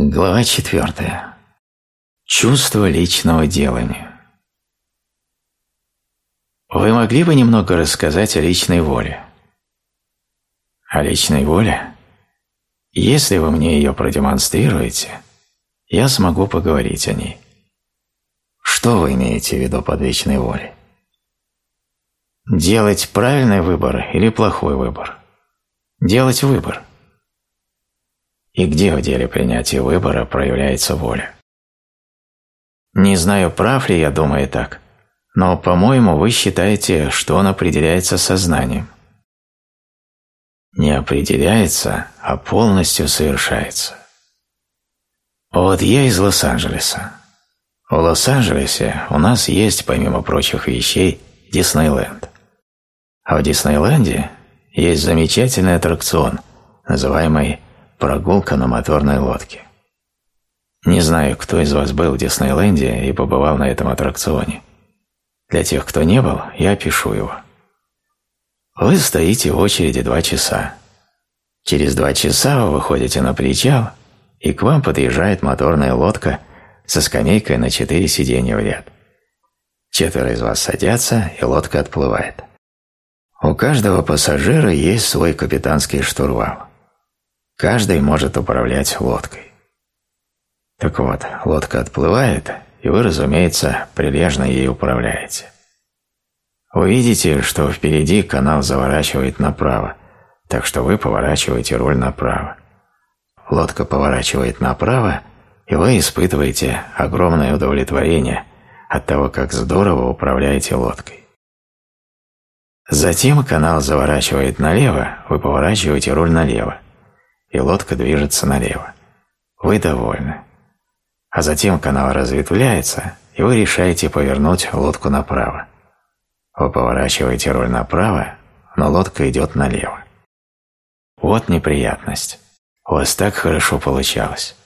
Глава четвертая. Чувство личного делания. Вы могли бы немного рассказать о личной воле? О личной воле? Если вы мне ее продемонстрируете, я смогу поговорить о ней. Что вы имеете в виду под личной волей? Делать правильный выбор или плохой выбор? Делать выбор. И где в деле принятия выбора проявляется воля? Не знаю, прав ли я думаю так, но, по-моему, вы считаете, что он определяется сознанием. Не определяется, а полностью совершается. Вот я из Лос-Анджелеса. В Лос-Анджелесе у нас есть, помимо прочих вещей, Диснейленд. А в Диснейленде есть замечательный аттракцион, называемый «Прогулка на моторной лодке». Не знаю, кто из вас был в Диснейленде и побывал на этом аттракционе. Для тех, кто не был, я опишу его. Вы стоите в очереди два часа. Через два часа вы выходите на причал, и к вам подъезжает моторная лодка со скамейкой на четыре сиденья в ряд. Четверо из вас садятся, и лодка отплывает. У каждого пассажира есть свой капитанский штурвал. Каждый может управлять лодкой. Так вот, лодка отплывает, и вы, разумеется, прилежно ей управляете. Вы видите, что впереди канал заворачивает направо, так что вы поворачиваете руль направо. Лодка поворачивает направо, и вы испытываете огромное удовлетворение от того, как здорово управляете лодкой. Затем канал заворачивает налево, вы поворачиваете руль налево, и лодка движется налево. Вы довольны а затем канал разветвляется, и вы решаете повернуть лодку направо. Вы поворачиваете руль направо, но лодка идет налево. Вот неприятность. У вас так хорошо получалось.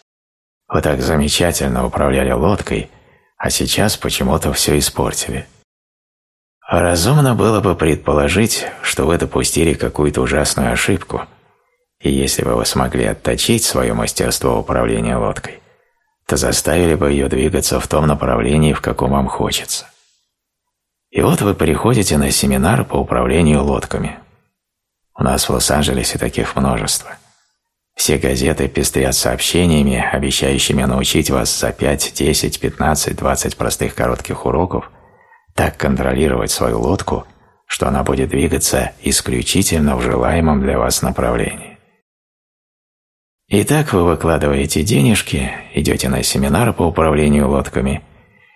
Вы так замечательно управляли лодкой, а сейчас почему-то все испортили. Разумно было бы предположить, что вы допустили какую-то ужасную ошибку, и если бы вы смогли отточить свое мастерство управления лодкой, то заставили бы ее двигаться в том направлении, в каком вам хочется. И вот вы приходите на семинар по управлению лодками. У нас в Лос-Анджелесе таких множество. Все газеты пестрят сообщениями, обещающими научить вас за 5, 10, 15, 20 простых коротких уроков так контролировать свою лодку, что она будет двигаться исключительно в желаемом для вас направлении. Итак, вы выкладываете денежки, идете на семинар по управлению лодками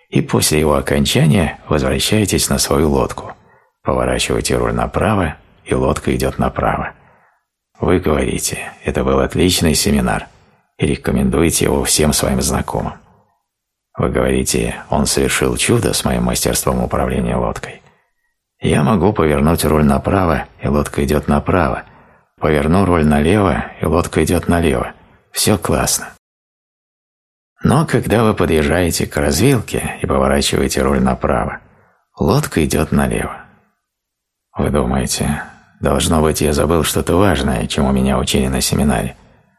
и после его окончания возвращаетесь на свою лодку, поворачиваете руль направо, и лодка идет направо. Вы говорите, это был отличный семинар, и рекомендуете его всем своим знакомым. Вы говорите, он совершил чудо с моим мастерством управления лодкой. Я могу повернуть руль направо, и лодка идет направо, Поверну руль налево, и лодка идет налево. Все классно. Но когда вы подъезжаете к развилке и поворачиваете руль направо, лодка идет налево. Вы думаете, должно быть, я забыл что-то важное, чему меня учили на семинаре,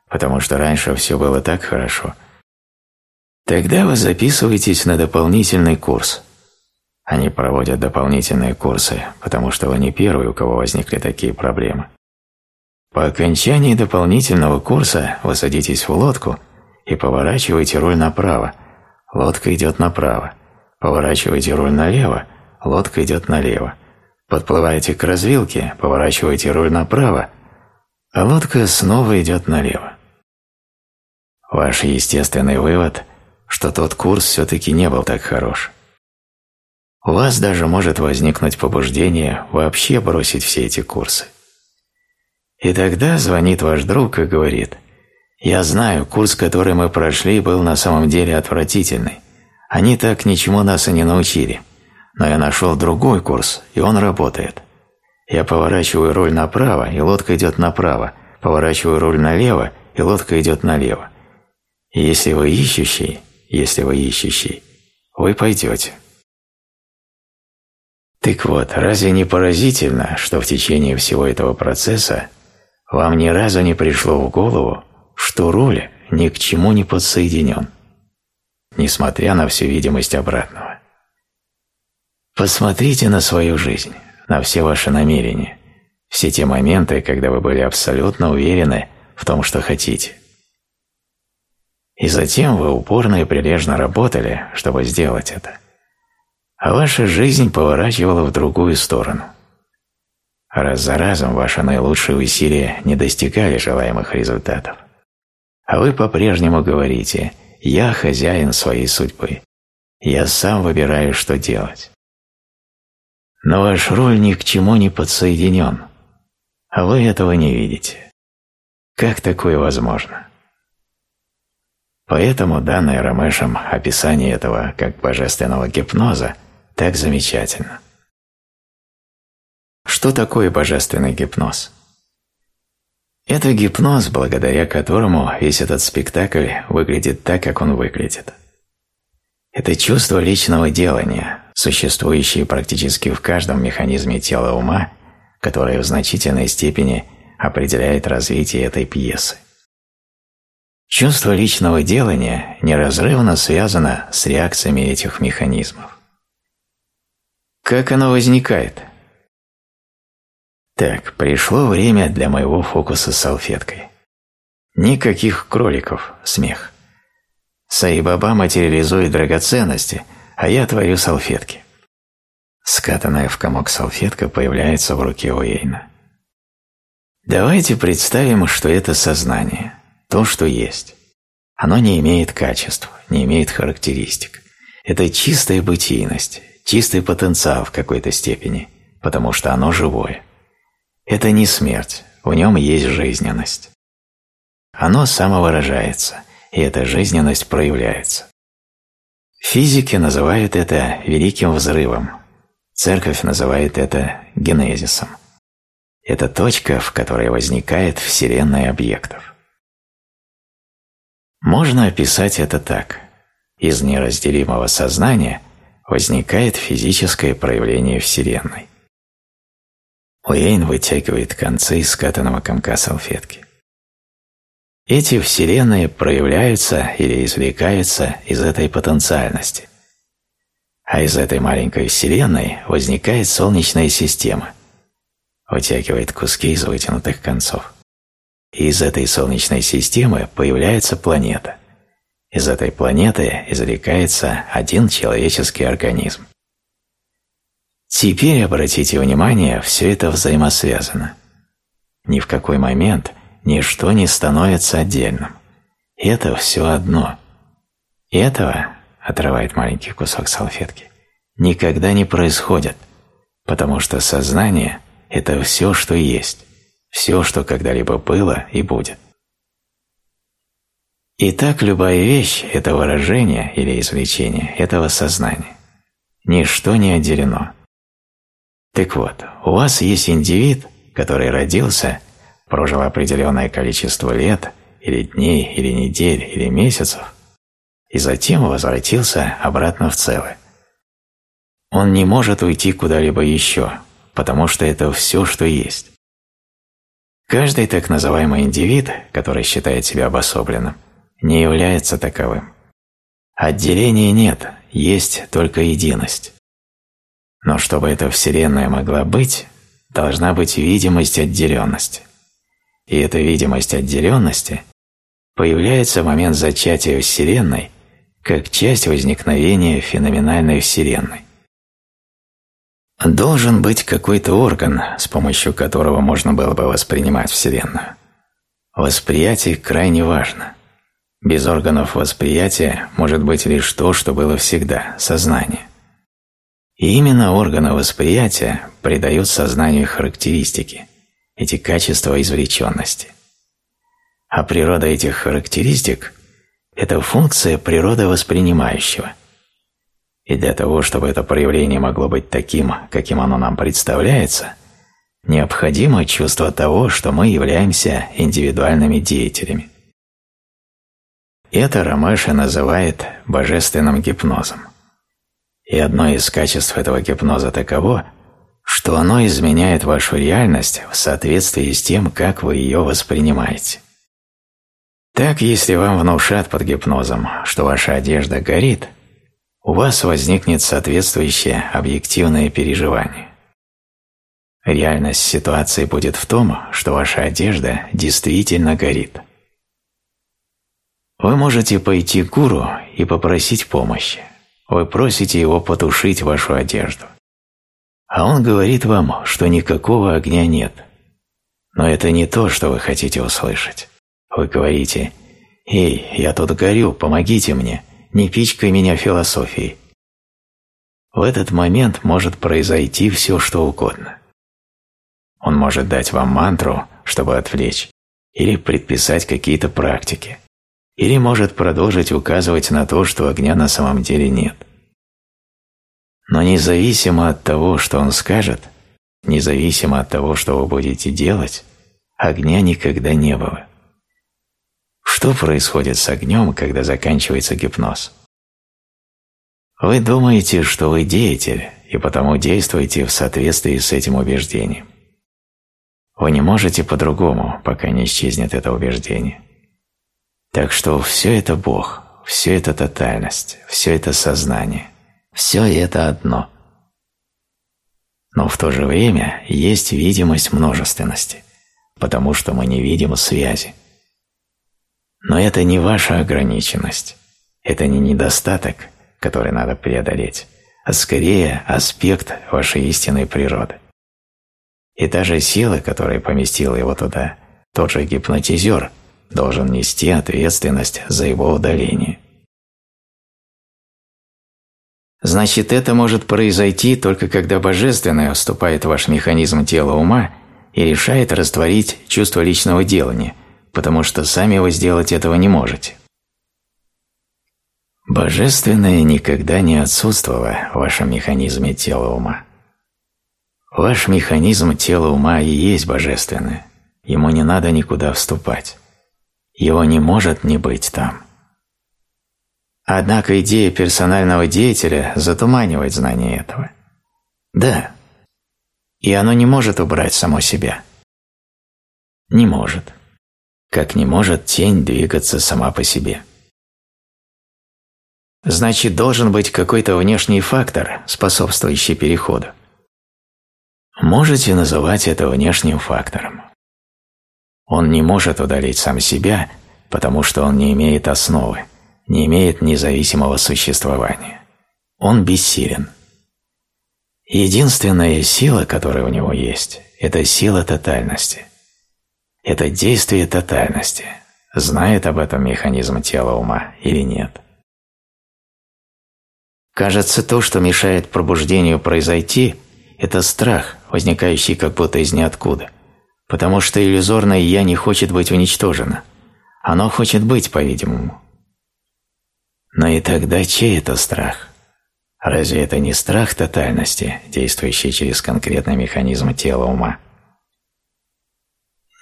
потому что раньше все было так хорошо. Тогда вы записываетесь на дополнительный курс. Они проводят дополнительные курсы, потому что вы не первый, у кого возникли такие проблемы. По окончании дополнительного курса вы садитесь в лодку и поворачиваете руль направо. Лодка идет направо. Поворачиваете руль налево, лодка идет налево. Подплываете к развилке, поворачиваете руль направо, а лодка снова идет налево. Ваш естественный вывод, что тот курс все-таки не был так хорош. У вас даже может возникнуть побуждение вообще бросить все эти курсы. И тогда звонит ваш друг и говорит, «Я знаю, курс, который мы прошли, был на самом деле отвратительный. Они так ничему нас и не научили. Но я нашел другой курс, и он работает. Я поворачиваю руль направо, и лодка идет направо, поворачиваю руль налево, и лодка идет налево. И если вы ищущий, если вы ищущий, вы пойдете». Так вот, разве не поразительно, что в течение всего этого процесса вам ни разу не пришло в голову, что руль ни к чему не подсоединен, несмотря на всю видимость обратного. Посмотрите на свою жизнь, на все ваши намерения, все те моменты, когда вы были абсолютно уверены в том, что хотите. И затем вы упорно и прилежно работали, чтобы сделать это. А ваша жизнь поворачивала в другую сторону. Раз за разом ваши наилучшие усилия не достигали желаемых результатов. А вы по-прежнему говорите «Я хозяин своей судьбы. Я сам выбираю, что делать». Но ваш роль ни к чему не подсоединен, а вы этого не видите. Как такое возможно? Поэтому данное Рамешем описание этого как божественного гипноза так замечательно. Что такое божественный гипноз? Это гипноз, благодаря которому весь этот спектакль выглядит так, как он выглядит. Это чувство личного делания, существующее практически в каждом механизме тела ума, которое в значительной степени определяет развитие этой пьесы. Чувство личного делания неразрывно связано с реакциями этих механизмов. Как оно возникает? Так, пришло время для моего фокуса с салфеткой. Никаких кроликов, смех. Саибаба материализует драгоценности, а я творю салфетки. Скатанная в комок салфетка появляется в руке Уэйна. Давайте представим, что это сознание – то, что есть. Оно не имеет качеств, не имеет характеристик. Это чистая бытийность, чистый потенциал в какой-то степени, потому что оно живое. Это не смерть, в нем есть жизненность. Оно самовыражается, и эта жизненность проявляется. Физики называют это великим взрывом, церковь называет это генезисом. Это точка, в которой возникает вселенная объектов. Можно описать это так. Из неразделимого сознания возникает физическое проявление Вселенной. Уэйн вытягивает концы из скатанного комка салфетки. Эти вселенные проявляются или извлекаются из этой потенциальности. А из этой маленькой вселенной возникает Солнечная система, вытягивает куски из вытянутых концов. И из этой Солнечной системы появляется планета. Из этой планеты извлекается один человеческий организм. Теперь обратите внимание, все это взаимосвязано. Ни в какой момент ничто не становится отдельным. Это все одно. Этого, отрывает маленький кусок салфетки, никогда не происходит, потому что сознание – это все, что есть все, что когда-либо было и будет. Итак, любая вещь – это выражение или извлечение этого сознания. Ничто не отделено. Так вот, у вас есть индивид, который родился, прожил определенное количество лет, или дней, или недель, или месяцев, и затем возвратился обратно в целое. Он не может уйти куда-либо еще, потому что это все, что есть. Каждый так называемый индивид, который считает себя обособленным, не является таковым. Отделения нет, есть только единость. Но чтобы эта Вселенная могла быть, должна быть видимость отделенности. И эта видимость отделенности появляется в момент зачатия Вселенной как часть возникновения феноменальной Вселенной. Должен быть какой-то орган, с помощью которого можно было бы воспринимать Вселенную. Восприятие крайне важно. Без органов восприятия может быть лишь то, что было всегда – сознание. И именно органы восприятия придают сознанию характеристики, эти качества извлеченности. А природа этих характеристик – это функция природы воспринимающего – и для того, чтобы это проявление могло быть таким, каким оно нам представляется, необходимо чувство того, что мы являемся индивидуальными деятелями. Это Рамеша называет божественным гипнозом. И одно из качеств этого гипноза таково, что оно изменяет вашу реальность в соответствии с тем, как вы ее воспринимаете. Так, если вам внушат под гипнозом, что ваша одежда горит, у вас возникнет соответствующее объективное переживание. Реальность ситуации будет в том, что ваша одежда действительно горит. Вы можете пойти к гуру и попросить помощи. Вы просите его потушить вашу одежду. А он говорит вам, что никакого огня нет. Но это не то, что вы хотите услышать. Вы говорите «Эй, я тут горю, помогите мне, не пичкай меня философией». В этот момент может произойти все, что угодно. Он может дать вам мантру, чтобы отвлечь, или предписать какие-то практики, или может продолжить указывать на то, что огня на самом деле нет. Но независимо от того, что он скажет, независимо от того, что вы будете делать, огня никогда не было. Что происходит с огнем, когда заканчивается гипноз? Вы думаете, что вы деятель, и потому действуете в соответствии с этим убеждением. Вы не можете по-другому, пока не исчезнет это убеждение. Так что все это Бог, все это тотальность, все это сознание – все это одно. Но в то же время есть видимость множественности, потому что мы не видим связи. Но это не ваша ограниченность, это не недостаток, который надо преодолеть, а скорее аспект вашей истинной природы. И та же сила, которая поместила его туда, тот же гипнотизер, должен нести ответственность за его удаление. Значит, это может произойти только когда Божественное вступает в ваш механизм тела ума и решает растворить чувство личного делания, потому что сами вы сделать этого не можете. Божественное никогда не отсутствовало в вашем механизме тела ума. Ваш механизм тела ума и есть божественное. Ему не надо никуда вступать. Его не может не быть там. Однако идея персонального деятеля затуманивает знание этого. Да. И оно не может убрать само себя. Не может. Как не может тень двигаться сама по себе. Значит, должен быть какой-то внешний фактор, способствующий переходу. Можете называть это внешним фактором. Он не может удалить сам себя, потому что он не имеет основы не имеет независимого существования. Он бессилен. Единственная сила, которая у него есть, это сила тотальности. Это действие тотальности. Знает об этом механизм тела ума или нет? Кажется, то, что мешает пробуждению произойти, это страх, возникающий как будто из ниоткуда, потому что иллюзорное «я» не хочет быть уничтожено. Оно хочет быть, по-видимому. Но и тогда чей это страх? Разве это не страх тотальности, действующий через конкретный механизм тела ума?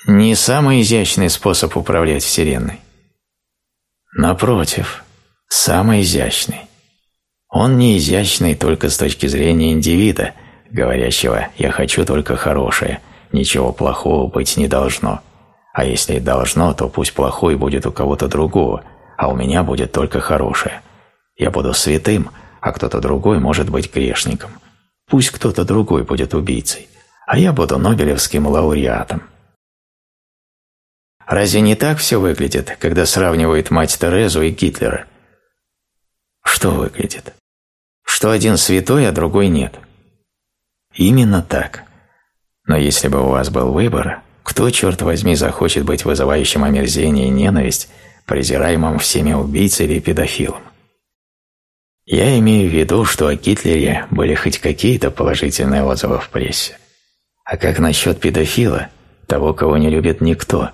Не самый изящный способ управлять Вселенной. Напротив, самый изящный. Он не изящный только с точки зрения индивида, говорящего «я хочу только хорошее, ничего плохого быть не должно». А если и должно, то пусть плохой будет у кого-то другого – а у меня будет только хорошее. Я буду святым, а кто-то другой может быть грешником. Пусть кто-то другой будет убийцей, а я буду Нобелевским лауреатом. Разве не так все выглядит, когда сравнивают мать Терезу и Гитлера? Что выглядит? Что один святой, а другой нет. Именно так. Но если бы у вас был выбор, кто, черт возьми, захочет быть вызывающим омерзение и ненависть, презираемым всеми убийцей или педофилом. Я имею в виду, что о Гитлере были хоть какие-то положительные отзывы в прессе. А как насчет педофила, того, кого не любит никто,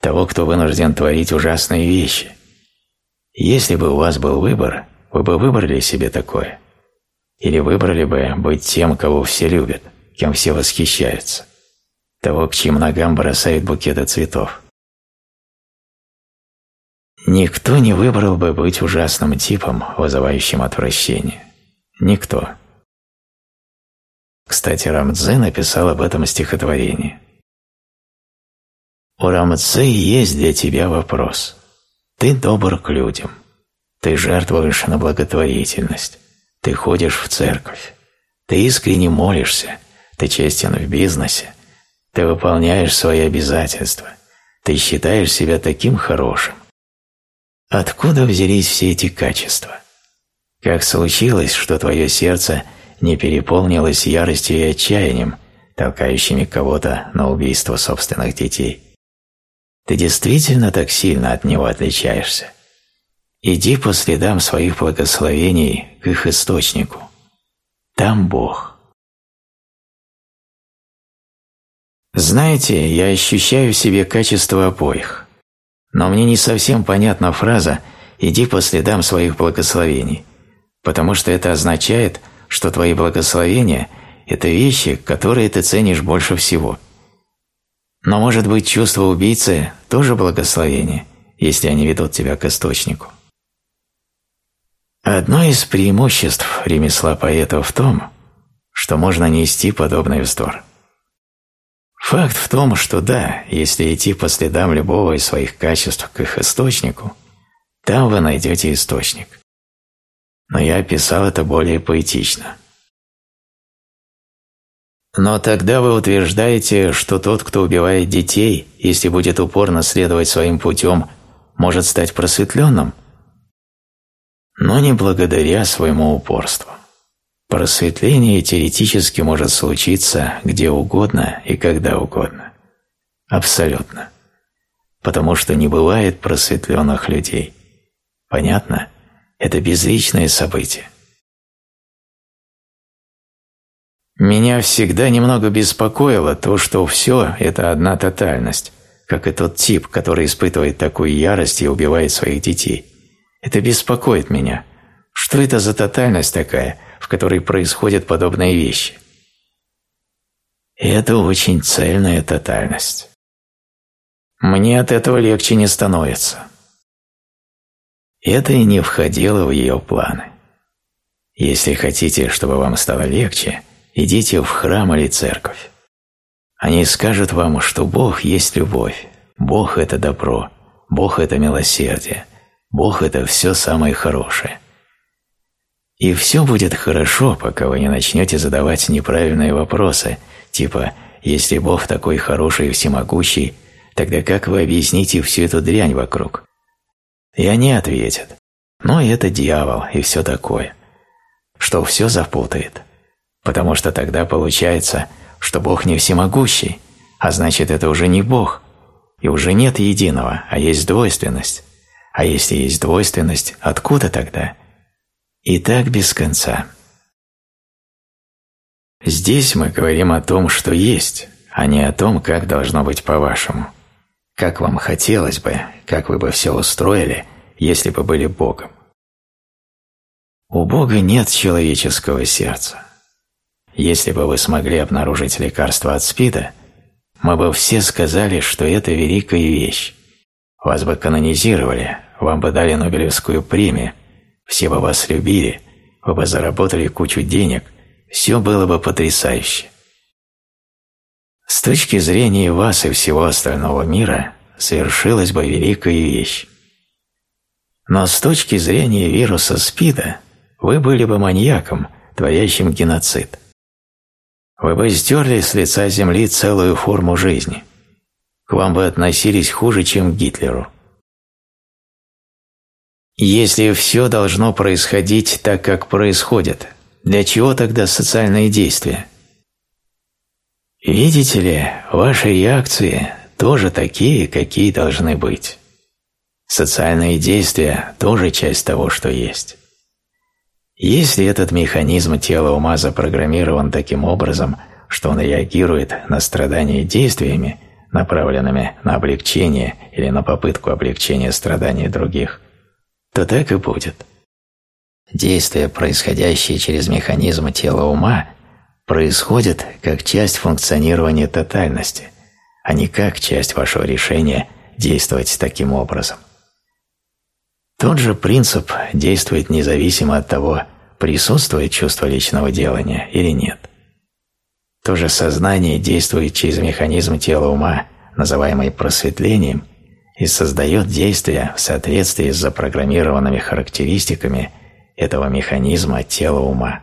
того, кто вынужден творить ужасные вещи? Если бы у вас был выбор, вы бы выбрали себе такое? Или выбрали бы быть тем, кого все любят, кем все восхищаются? Того, к чьим ногам бросают букеты цветов? Никто не выбрал бы быть ужасным типом, вызывающим отвращение. Никто. Кстати, Рамдзе написал об этом стихотворение. У Рамцы есть для тебя вопрос. Ты добр к людям. Ты жертвуешь на благотворительность. Ты ходишь в церковь. Ты искренне молишься. Ты честен в бизнесе. Ты выполняешь свои обязательства. Ты считаешь себя таким хорошим. Откуда взялись все эти качества? Как случилось, что твое сердце не переполнилось яростью и отчаянием, толкающими кого-то на убийство собственных детей? Ты действительно так сильно от него отличаешься? Иди по следам своих благословений к их источнику. Там Бог. Знаете, я ощущаю в себе качество обоих. Но мне не совсем понятна фраза «иди по следам своих благословений», потому что это означает, что твои благословения – это вещи, которые ты ценишь больше всего. Но может быть чувство убийцы тоже благословение, если они ведут тебя к источнику. Одно из преимуществ ремесла поэта в том, что можно нести подобный вздор. Факт в том, что да, если идти по следам любого из своих качеств к их источнику, там вы найдете источник. Но я описал это более поэтично. Но тогда вы утверждаете, что тот, кто убивает детей, если будет упорно следовать своим путем, может стать просветленным – но не благодаря своему упорству. Просветление теоретически может случиться где угодно и когда угодно. Абсолютно. Потому что не бывает просветленных людей. Понятно? Это безличное событие. Меня всегда немного беспокоило то, что все – это одна тотальность, как и тот тип, который испытывает такую ярость и убивает своих детей – это беспокоит меня. Что это за тотальность такая, в которой происходят подобные вещи? это очень цельная тотальность. Мне от этого легче не становится. Это и не входило в ее планы. Если хотите, чтобы вам стало легче, идите в храм или церковь. Они скажут вам, что Бог есть любовь, Бог – это добро, Бог – это милосердие, Бог – это все самое хорошее. И все будет хорошо, пока вы не начнете задавать неправильные вопросы, типа «Если Бог такой хороший и всемогущий, тогда как вы объясните всю эту дрянь вокруг?» И они ответят «Ну, это дьявол и все такое», что все запутает, потому что тогда получается, что Бог не всемогущий, а значит, это уже не Бог, и уже нет единого, а есть двойственность. А если есть двойственность, откуда тогда? И так без конца. Здесь мы говорим о том, что есть, а не о том, как должно быть по-вашему. Как вам хотелось бы, как вы бы все устроили, если бы были Богом. У Бога нет человеческого сердца. Если бы вы смогли обнаружить лекарство от СПИДа, мы бы все сказали, что это великая вещь. Вас бы канонизировали, вам бы дали Нобелевскую премию, все бы вас любили, вы бы заработали кучу денег, все было бы потрясающе. С точки зрения вас и всего остального мира совершилась бы великая вещь. Но с точки зрения вируса СПИДа вы были бы маньяком, творящим геноцид. Вы бы стерли с лица Земли целую форму жизни. К вам бы относились хуже, чем к Гитлеру. Если все должно происходить так, как происходит, для чего тогда социальные действия? Видите ли, ваши реакции тоже такие, какие должны быть. Социальные действия – тоже часть того, что есть. Если этот механизм тела ума запрограммирован таким образом, что он реагирует на страдания действиями, направленными на облегчение или на попытку облегчения страданий других, то так и будет. Действия, происходящие через механизм тела ума, происходят как часть функционирования тотальности, а не как часть вашего решения действовать таким образом. Тот же принцип действует независимо от того, присутствует чувство личного делания или нет. То же сознание действует через механизм тела ума называемый просветлением, и создает действия в соответствии с запрограммированными характеристиками этого механизма тела ума.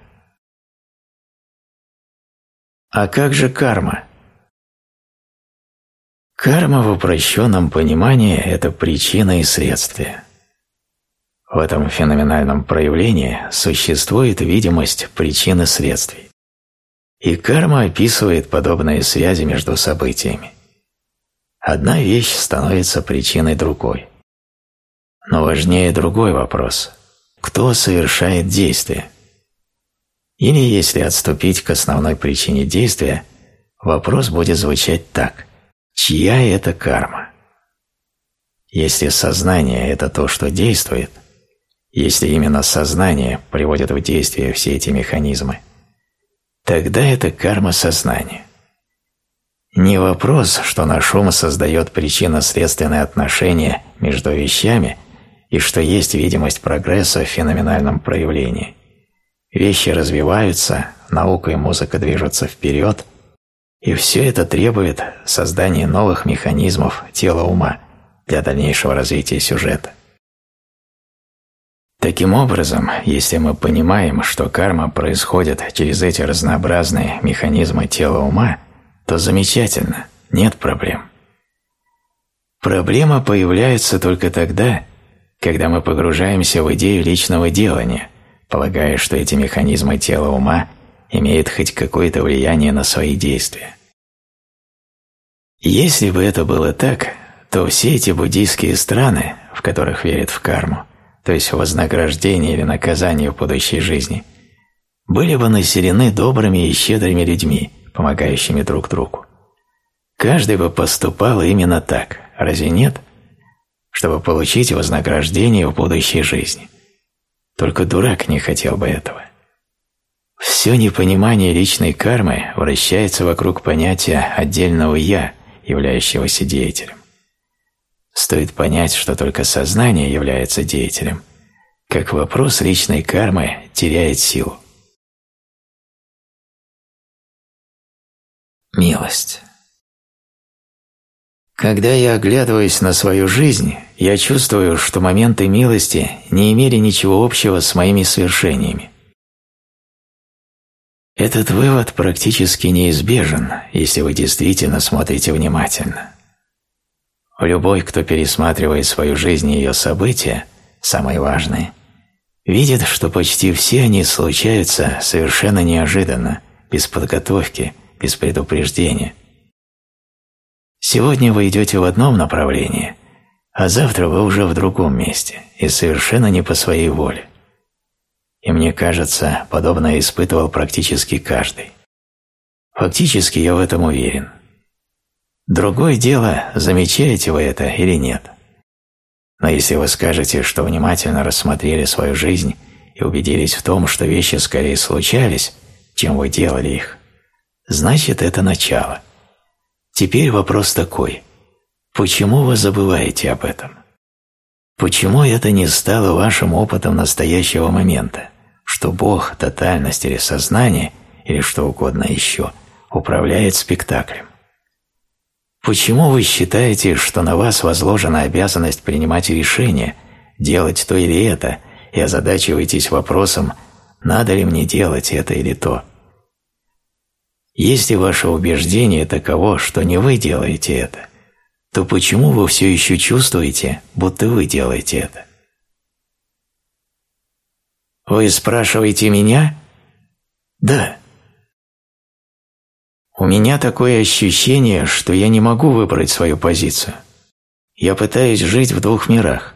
А как же карма? Карма в упрощенном понимании – это причина и следствие. В этом феноменальном проявлении существует видимость причин и следствий. И карма описывает подобные связи между событиями. Одна вещь становится причиной другой. Но важнее другой вопрос – кто совершает действие? Или, если отступить к основной причине действия, вопрос будет звучать так – чья это карма? Если сознание – это то, что действует, если именно сознание приводит в действие все эти механизмы, тогда это карма сознания. Не вопрос, что наш ум создает причинно-следственные отношения между вещами и что есть видимость прогресса в феноменальном проявлении – Вещи развиваются, наука и музыка движутся вперед, и все это требует создания новых механизмов тела ума для дальнейшего развития сюжета. Таким образом, если мы понимаем, что карма происходит через эти разнообразные механизмы тела ума, то замечательно, нет проблем. Проблема появляется только тогда, когда мы погружаемся в идею личного делания, полагая, что эти механизмы тела ума имеют хоть какое-то влияние на свои действия. Если бы это было так, то все эти буддийские страны, в которых верят в карму, то есть вознаграждение или наказание в будущей жизни, были бы населены добрыми и щедрыми людьми, помогающими друг другу. Каждый бы поступал именно так, разве нет? Чтобы получить вознаграждение в будущей жизни. Только дурак не хотел бы этого. Все непонимание личной кармы вращается вокруг понятия отдельного «я», являющегося деятелем. Стоит понять, что только сознание является деятелем, как вопрос личной кармы теряет силу. Милость когда я оглядываюсь на свою жизнь, я чувствую, что моменты милости не имели ничего общего с моими свершениями. Этот вывод практически неизбежен, если вы действительно смотрите внимательно. Любой, кто пересматривает свою жизнь и ее события, самые важные, видит, что почти все они случаются совершенно неожиданно, без подготовки, без предупреждения – Сегодня вы идете в одном направлении, а завтра вы уже в другом месте и совершенно не по своей воле. И мне кажется, подобное испытывал практически каждый. Фактически я в этом уверен. Другое дело, замечаете вы это или нет. Но если вы скажете, что внимательно рассмотрели свою жизнь и убедились в том, что вещи скорее случались, чем вы делали их, значит это начало – Теперь вопрос такой. Почему вы забываете об этом? Почему это не стало вашим опытом настоящего момента, что Бог, тотальность или сознание, или что угодно еще, управляет спектаклем? Почему вы считаете, что на вас возложена обязанность принимать решения, делать то или это, и озадачиваетесь вопросом, надо ли мне делать это или то? Если ваше убеждение таково, что не вы делаете это, то почему вы все еще чувствуете, будто вы делаете это? Вы спрашиваете меня? Да. У меня такое ощущение, что я не могу выбрать свою позицию. Я пытаюсь жить в двух мирах.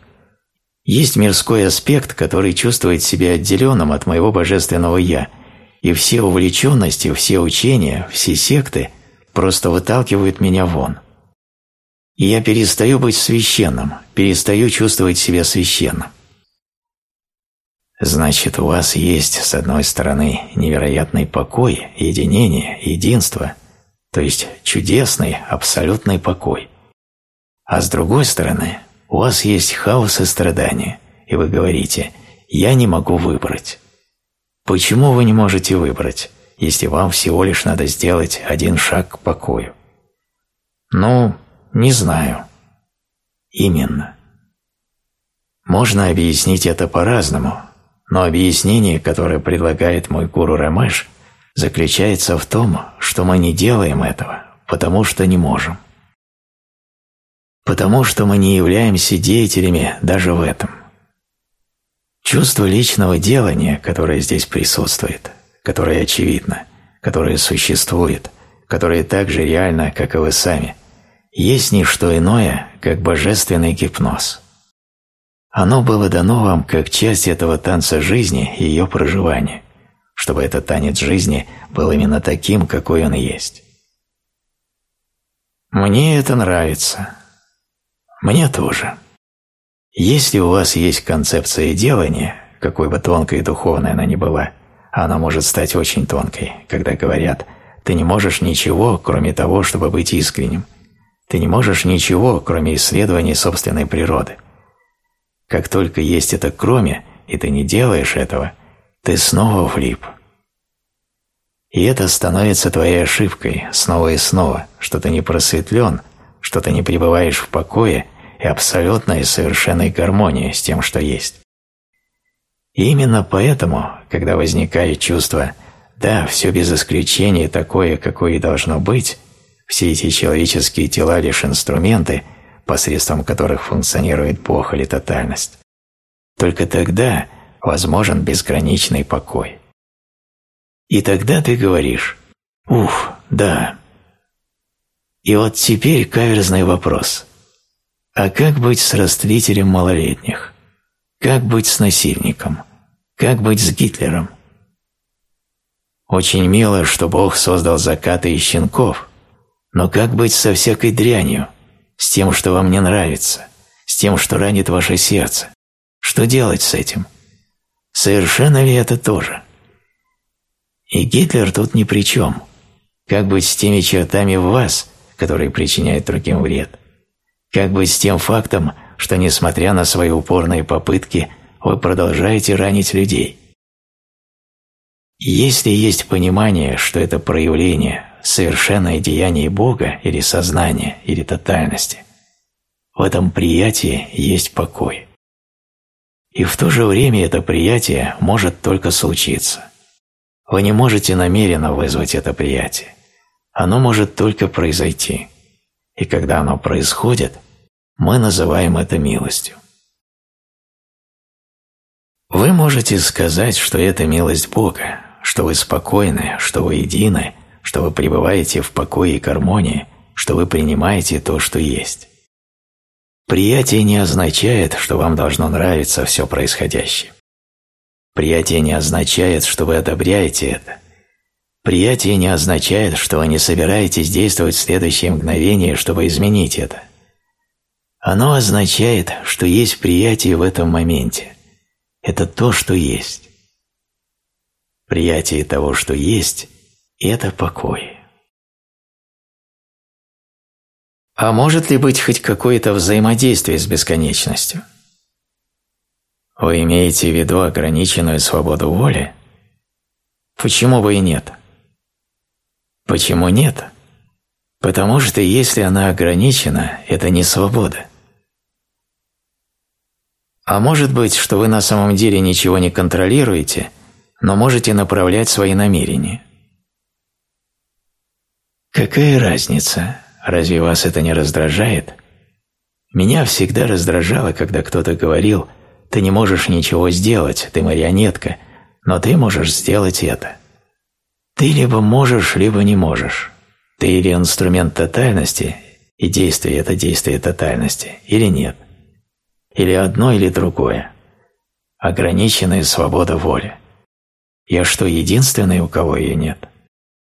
Есть мирской аспект, который чувствует себя отделенным от моего божественного «я», и все увлеченности, все учения, все секты просто выталкивают меня вон. И я перестаю быть священным, перестаю чувствовать себя священным. Значит, у вас есть, с одной стороны, невероятный покой, единение, единство, то есть чудесный, абсолютный покой. А с другой стороны, у вас есть хаос и страдания, и вы говорите «я не могу выбрать». Почему вы не можете выбрать, если вам всего лишь надо сделать один шаг к покою? Ну, Не знаю. Именно. Можно объяснить это по-разному, но объяснение, которое предлагает мой гуру Рамеш, заключается в том, что мы не делаем этого, потому что не можем. Потому что мы не являемся деятелями даже в этом. Чувство личного делания, которое здесь присутствует, которое очевидно, которое существует, которое так же реально, как и вы сами, есть не что иное, как божественный гипноз. Оно было дано вам как часть этого танца жизни и ее проживания, чтобы этот танец жизни был именно таким, какой он есть. Мне это нравится. Мне тоже. Если у вас есть концепция делания, какой бы тонкой и духовной она ни была, она может стать очень тонкой, когда говорят «ты не можешь ничего, кроме того, чтобы быть искренним», «ты не можешь ничего, кроме исследования собственной природы». Как только есть это «кроме», и ты не делаешь этого, ты снова влип. И это становится твоей ошибкой снова и снова, что ты не просветлен, что ты не пребываешь в покое – и абсолютной совершенной гармонии с тем, что есть. И именно поэтому, когда возникает чувство «да, все без исключения такое, какое и должно быть», все эти человеческие тела лишь инструменты, посредством которых функционирует Бог или тотальность, только тогда возможен безграничный покой. И тогда ты говоришь «Ух, да». И вот теперь каверзный вопрос. А как быть с растлителем малолетних? Как быть с насильником? Как быть с Гитлером? Очень мило, что Бог создал закаты и щенков, но как быть со всякой дрянью, с тем, что вам не нравится, с тем, что ранит ваше сердце? Что делать с этим? Совершенно ли это тоже? И Гитлер тут ни при чем. Как быть с теми чертами в вас, которые причиняют другим вред? Как быть с тем фактом, что, несмотря на свои упорные попытки, вы продолжаете ранить людей? Если есть понимание, что это проявление, совершенное деяние Бога или сознания, или тотальности, в этом приятии есть покой. И в то же время это приятие может только случиться. Вы не можете намеренно вызвать это приятие. Оно может только произойти. И когда оно происходит, мы называем это милостью. Вы можете сказать, что это милость Бога, что вы спокойны, что вы едины, что вы пребываете в покое и гармонии, что вы принимаете то, что есть. Приятие не означает, что вам должно нравиться все происходящее. Приятие не означает, что вы одобряете это. Приятие не означает, что вы не собираетесь действовать в следующее мгновение, чтобы изменить это. Оно означает, что есть приятие в этом моменте. Это то, что есть. Приятие того, что есть – это покой. А может ли быть хоть какое-то взаимодействие с бесконечностью? Вы имеете в виду ограниченную свободу воли? Почему бы и нет? Почему нет? Потому что если она ограничена, это не свобода. А может быть, что вы на самом деле ничего не контролируете, но можете направлять свои намерения. Какая разница? Разве вас это не раздражает? Меня всегда раздражало, когда кто-то говорил, ты не можешь ничего сделать, ты марионетка, но ты можешь сделать это. Ты либо можешь, либо не можешь. Ты или инструмент тотальности, и действие – это действие тотальности, или нет. Или одно, или другое. Ограниченная свобода воли. Я что, единственный, у кого ее нет?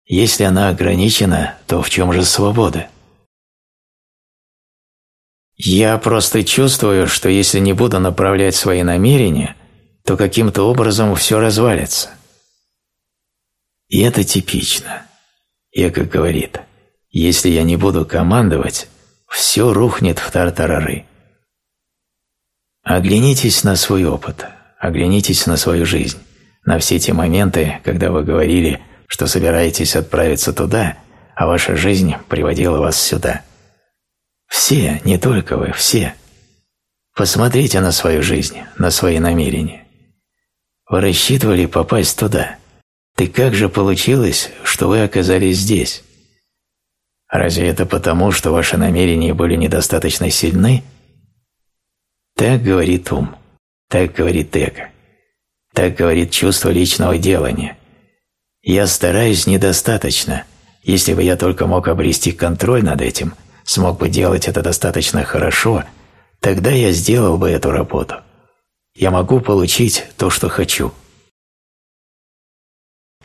Если она ограничена, то в чем же свобода? Я просто чувствую, что если не буду направлять свои намерения, то каким-то образом все развалится. И это типично. Эго говорит, если я не буду командовать, все рухнет в тартарары. Оглянитесь на свой опыт, оглянитесь на свою жизнь, на все те моменты, когда вы говорили, что собираетесь отправиться туда, а ваша жизнь приводила вас сюда. Все, не только вы, все. Посмотрите на свою жизнь, на свои намерения. Вы рассчитывали попасть туда. Ты как же получилось, что вы оказались здесь? Разве это потому, что ваши намерения были недостаточно сильны? Так говорит ум, так говорит эго, так говорит чувство личного делания. Я стараюсь недостаточно. Если бы я только мог обрести контроль над этим, смог бы делать это достаточно хорошо, тогда я сделал бы эту работу. Я могу получить то, что хочу.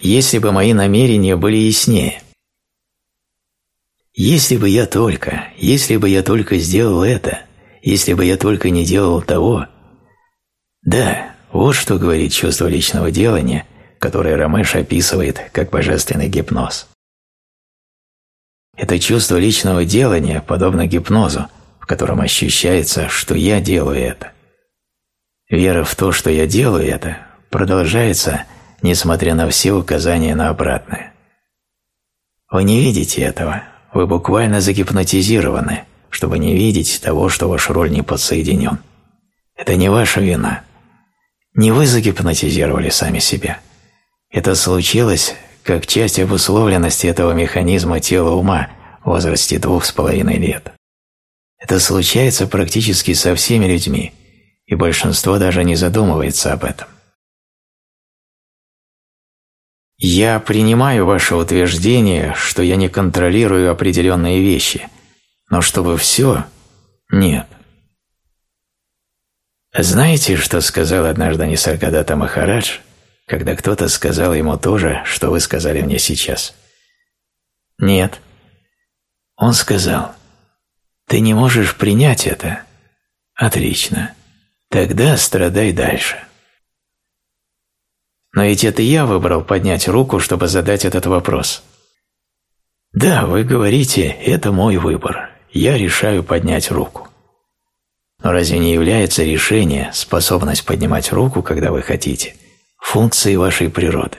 Если бы мои намерения были яснее, если бы я только, если бы я только сделал это, если бы я только не делал того. Да, вот что говорит чувство личного делания, которое Рамеш описывает как божественный гипноз. Это чувство личного делания подобно гипнозу, в котором ощущается, что я делаю это. Вера в то, что я делаю это, продолжается, несмотря на все указания на обратное. Вы не видите этого, вы буквально загипнотизированы, чтобы не видеть того, что ваш роль не подсоединен. Это не ваша вина. Не вы загипнотизировали сами себя. Это случилось как часть обусловленности этого механизма тела ума в возрасте двух с половиной лет. Это случается практически со всеми людьми, и большинство даже не задумывается об этом. Я принимаю ваше утверждение, что я не контролирую определенные вещи, но чтобы все – нет. Знаете, что сказал однажды Нисаргадата Махарадж, когда кто-то сказал ему то же, что вы сказали мне сейчас? Нет. Он сказал, ты не можешь принять это? Отлично. Тогда страдай дальше. Но ведь это я выбрал поднять руку, чтобы задать этот вопрос. Да, вы говорите, это мой выбор. Я решаю поднять руку. Но разве не является решение, способность поднимать руку, когда вы хотите, функцией вашей природы?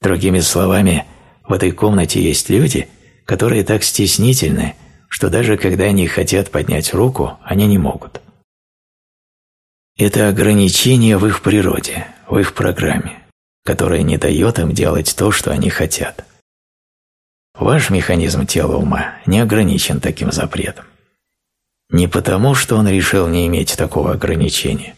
Другими словами, в этой комнате есть люди, которые так стеснительны, что даже когда они хотят поднять руку, они не могут. Это ограничение в их природе, в их программе, которое не дает им делать то, что они хотят. Ваш механизм тела ума не ограничен таким запретом. Не потому, что он решил не иметь такого ограничения,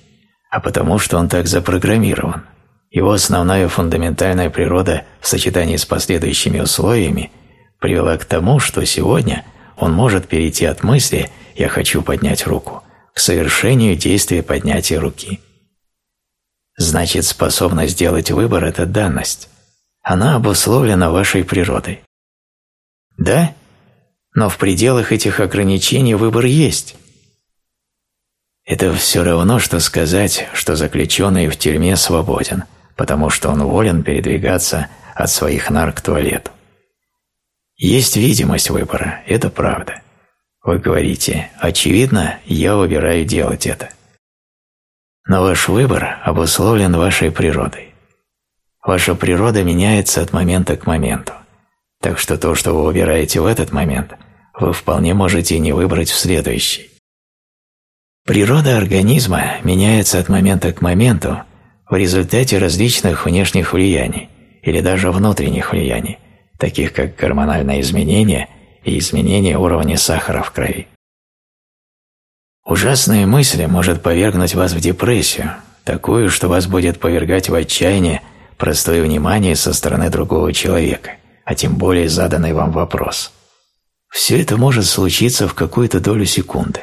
а потому, что он так запрограммирован. Его основная фундаментальная природа в сочетании с последующими условиями привела к тому, что сегодня он может перейти от мысли «я хочу поднять руку» к совершению действия поднятия руки. Значит, способность сделать выбор – это данность. Она обусловлена вашей природой. Да? Но в пределах этих ограничений выбор есть. Это все равно, что сказать, что заключенный в тюрьме свободен, потому что он волен передвигаться от своих нар к туалету. Есть видимость выбора, это правда. Вы говорите, очевидно, я выбираю делать это. Но ваш выбор обусловлен вашей природой. Ваша природа меняется от момента к моменту. Так что то, что вы выбираете в этот момент, вы вполне можете не выбрать в следующий. Природа организма меняется от момента к моменту в результате различных внешних влияний или даже внутренних влияний, таких как гормональное изменение – и изменение уровня сахара в крови. Ужасная мысль может повергнуть вас в депрессию, такую, что вас будет повергать в отчаяние простое внимание со стороны другого человека, а тем более заданный вам вопрос. Все это может случиться в какую-то долю секунды,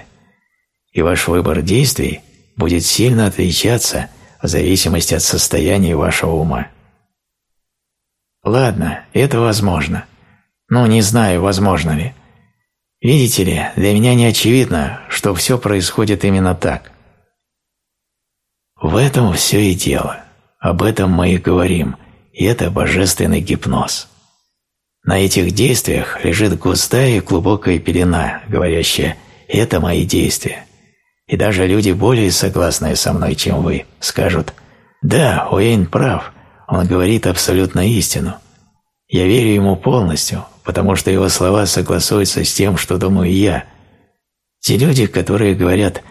и ваш выбор действий будет сильно отличаться в зависимости от состояния вашего ума. Ладно, это возможно – ну, не знаю, возможно ли. Видите ли, для меня не очевидно, что все происходит именно так. В этом все и дело. Об этом мы и говорим, и это божественный гипноз. На этих действиях лежит густая и глубокая пелена, говорящая «это мои действия». И даже люди, более согласные со мной, чем вы, скажут «да, Уэйн прав, он говорит абсолютно истину». Я верю ему полностью, потому что его слова согласуются с тем, что думаю я, Те люди, которые говорят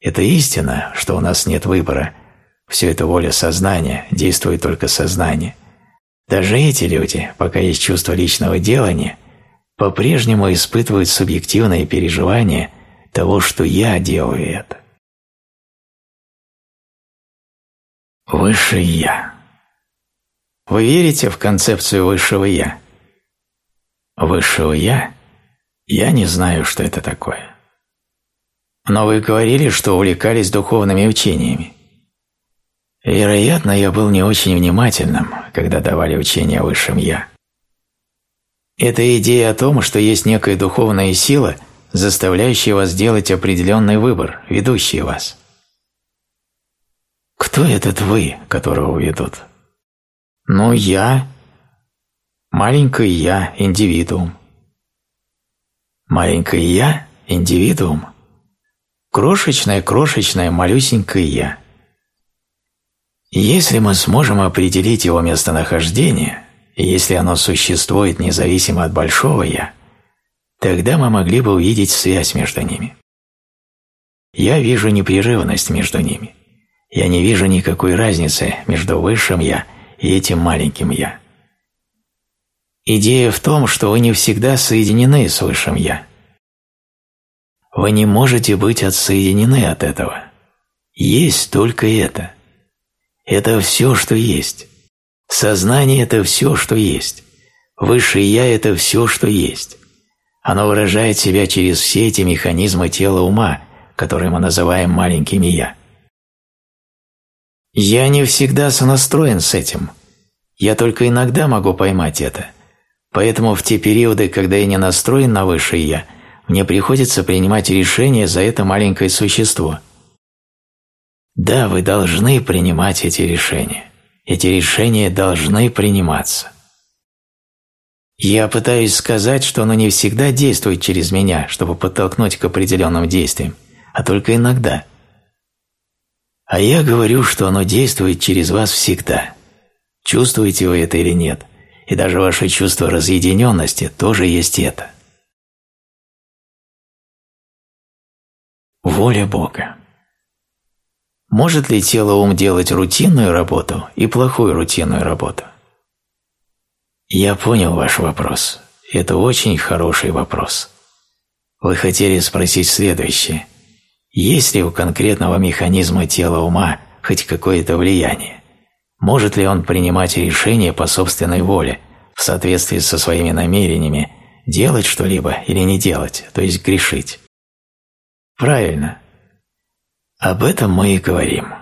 «это истина, что у нас нет выбора», все это воля сознания, действует только сознание. Даже эти люди, пока есть чувство личного делания, по-прежнему испытывают субъективные переживания того, что я делаю это. Высшее Я. Вы верите в концепцию Высшего Я? Высшего Я? Я не знаю, что это такое. Но вы говорили, что увлекались духовными учениями. Вероятно, я был не очень внимательным, когда давали учение о Высшем Я. Это идея о том, что есть некая духовная сила, заставляющая вас делать определенный выбор, ведущий вас. Кто этот «вы», которого ведут? Ну, я. Маленькое «я», индивидуум. Маленькое «я», индивидуум. Крошечное-крошечное малюсенькое «я». Если мы сможем определить его местонахождение, если оно существует независимо от большого «я», тогда мы могли бы увидеть связь между ними. Я вижу непрерывность между ними. Я не вижу никакой разницы между высшим «я» и этим маленьким «я». Идея в том, что вы не всегда соединены с высшим «я». Вы не можете быть отсоединены от этого. Есть только это. Это все, что есть. Сознание – это все, что есть. Высшее «я» – это все, что есть. Оно выражает себя через все эти механизмы тела ума, которые мы называем маленькими «я». Я не всегда сонастроен с этим. Я только иногда могу поймать это. Поэтому в те периоды, когда я не настроен на высшее «я», мне приходится принимать решение за это маленькое существо. Да, вы должны принимать эти решения. Эти решения должны приниматься. Я пытаюсь сказать, что оно не всегда действует через меня, чтобы подтолкнуть к определенным действиям, а только иногда – а я говорю, что оно действует через вас всегда. Чувствуете вы это или нет, и даже ваше чувство разъединенности тоже есть это. Воля Бога. Может ли тело ум делать рутинную работу и плохую рутинную работу? Я понял ваш вопрос. Это очень хороший вопрос. Вы хотели спросить следующее – есть ли у конкретного механизма тела ума хоть какое-то влияние? Может ли он принимать решения по собственной воле, в соответствии со своими намерениями, делать что-либо или не делать, то есть грешить? Правильно. Об этом мы и говорим.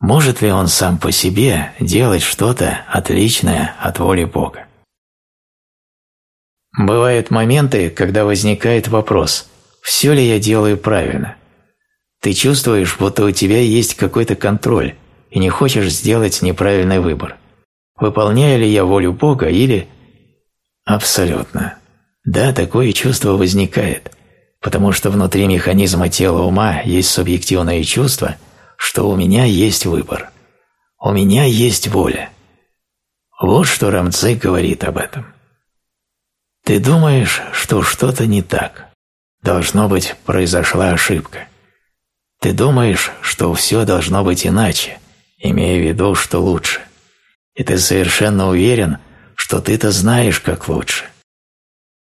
Может ли он сам по себе делать что-то отличное от воли Бога? Бывают моменты, когда возникает вопрос, все ли я делаю правильно – ты чувствуешь, будто у тебя есть какой-то контроль и не хочешь сделать неправильный выбор. Выполняю ли я волю Бога или... Абсолютно. Да, такое чувство возникает, потому что внутри механизма тела ума есть субъективное чувство, что у меня есть выбор. У меня есть воля. Вот что Рамцей говорит об этом. Ты думаешь, что что-то не так. Должно быть, произошла ошибка. Ты думаешь, что все должно быть иначе, имея в виду, что лучше. И ты совершенно уверен, что ты-то знаешь, как лучше.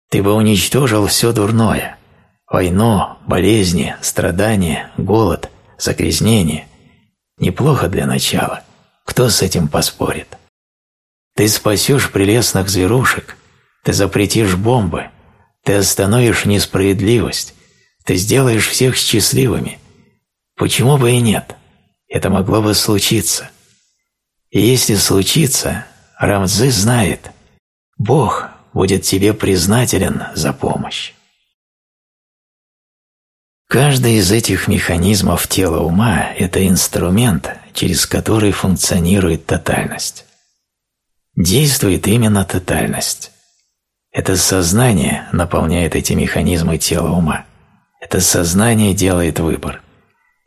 Ты бы уничтожил все дурное – войну, болезни, страдания, голод, загрязнение. Неплохо для начала. Кто с этим поспорит? Ты спасешь прелестных зверушек, ты запретишь бомбы, ты остановишь несправедливость, ты сделаешь всех счастливыми – Почему бы и нет? Это могло бы случиться. И если случится, Рамзы знает, Бог будет тебе признателен за помощь. Каждый из этих механизмов тела ума – это инструмент, через который функционирует тотальность. Действует именно тотальность. Это сознание наполняет эти механизмы тела ума. Это сознание делает выбор.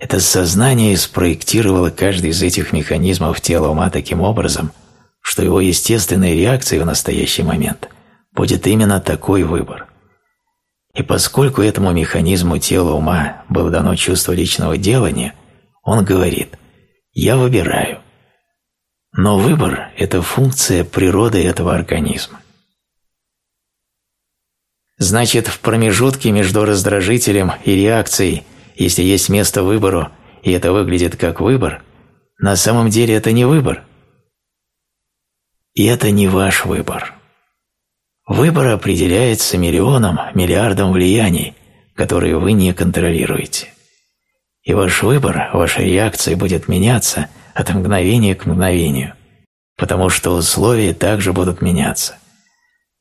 Это сознание спроектировало каждый из этих механизмов тела ума таким образом, что его естественной реакцией в настоящий момент будет именно такой выбор. И поскольку этому механизму тела ума было дано чувство личного делания, он говорит «я выбираю». Но выбор – это функция природы этого организма. Значит, в промежутке между раздражителем и реакцией, если есть место выбору, и это выглядит как выбор, на самом деле это не выбор. И это не ваш выбор. Выбор определяется миллионом, миллиардом влияний, которые вы не контролируете. И ваш выбор, ваша реакция будет меняться от мгновения к мгновению, потому что условия также будут меняться.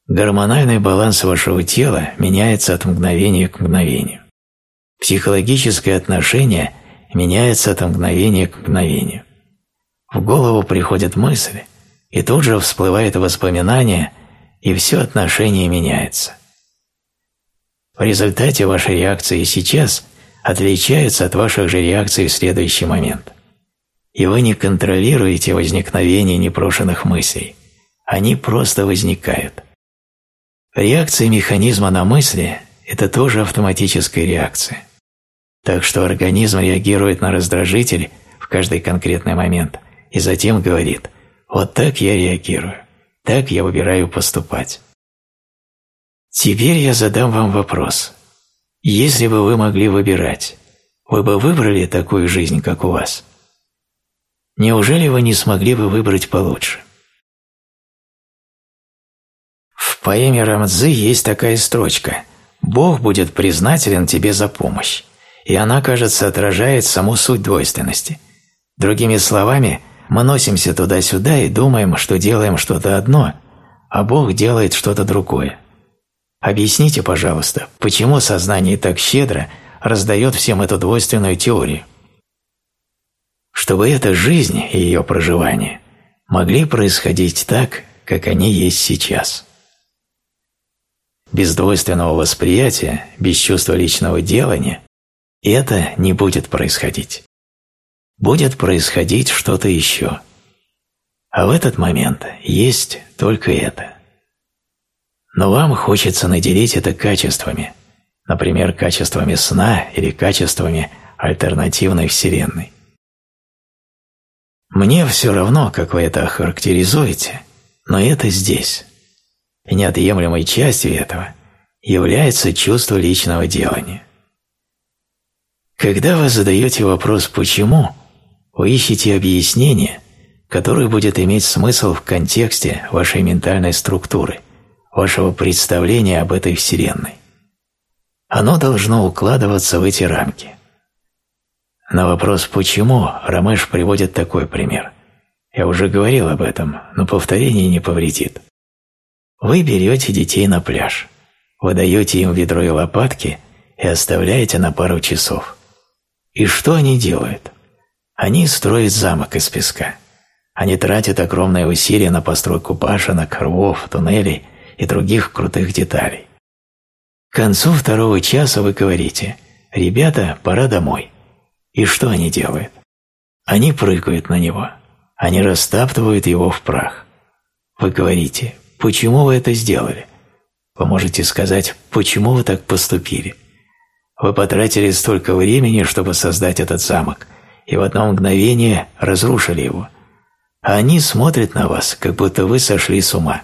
Гормональный баланс вашего тела меняется от мгновения к мгновению. Психологическое отношение меняется от мгновения к мгновению. В голову приходят мысли, и тут же всплывает воспоминание – и все отношение меняется. В результате ваши реакции сейчас отличаются от ваших же реакций в следующий момент. И вы не контролируете возникновение непрошенных мыслей. Они просто возникают. Реакция механизма на мысли – это тоже автоматическая реакция. Так что организм реагирует на раздражитель в каждый конкретный момент и затем говорит «вот так я реагирую». Так я выбираю поступать. Теперь я задам вам вопрос. Если бы вы могли выбирать, вы бы выбрали такую жизнь, как у вас? Неужели вы не смогли бы выбрать получше? В поэме Рамдзы есть такая строчка «Бог будет признателен тебе за помощь», и она, кажется, отражает саму суть двойственности. Другими словами, мы носимся туда-сюда и думаем, что делаем что-то одно, а Бог делает что-то другое. Объясните, пожалуйста, почему сознание так щедро раздает всем эту двойственную теорию? Чтобы эта жизнь и ее проживание могли происходить так, как они есть сейчас. Без двойственного восприятия, без чувства личного делания это не будет происходить будет происходить что-то еще. А в этот момент есть только это. Но вам хочется наделить это качествами, например, качествами сна или качествами альтернативной вселенной. Мне все равно, как вы это охарактеризуете, но это здесь. И неотъемлемой частью этого является чувство личного делания. Когда вы задаете вопрос «почему?», вы ищете объяснение, которое будет иметь смысл в контексте вашей ментальной структуры, вашего представления об этой Вселенной. Оно должно укладываться в эти рамки. На вопрос «почему?» Рамеш приводит такой пример. Я уже говорил об этом, но повторение не повредит. Вы берете детей на пляж, вы даете им ведро и лопатки и оставляете на пару часов. И что они делают? Они строят замок из песка. Они тратят огромные усилия на постройку башенок, рвов, туннелей и других крутых деталей. К концу второго часа вы говорите «Ребята, пора домой». И что они делают? Они прыгают на него. Они растаптывают его в прах. Вы говорите «Почему вы это сделали?» Вы можете сказать «Почему вы так поступили?» Вы потратили столько времени, чтобы создать этот замок – и в одно мгновение разрушили его. А они смотрят на вас, как будто вы сошли с ума.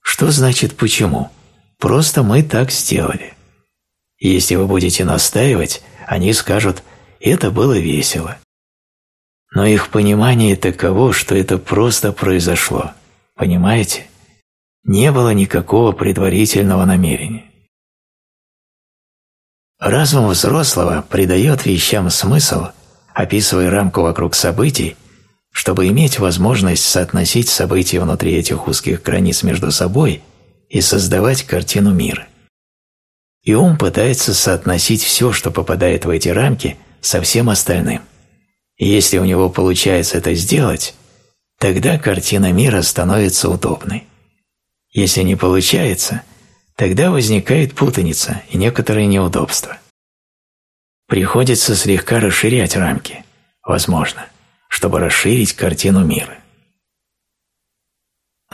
Что значит «почему»? Просто мы так сделали. Если вы будете настаивать, они скажут «это было весело». Но их понимание таково, что это просто произошло. Понимаете? Не было никакого предварительного намерения. Разум взрослого придает вещам смысл – описывая рамку вокруг событий, чтобы иметь возможность соотносить события внутри этих узких границ между собой и создавать картину мира. И ум пытается соотносить все, что попадает в эти рамки, со всем остальным. И если у него получается это сделать, тогда картина мира становится удобной. Если не получается, тогда возникает путаница и некоторые неудобства приходится слегка расширять рамки, возможно, чтобы расширить картину мира.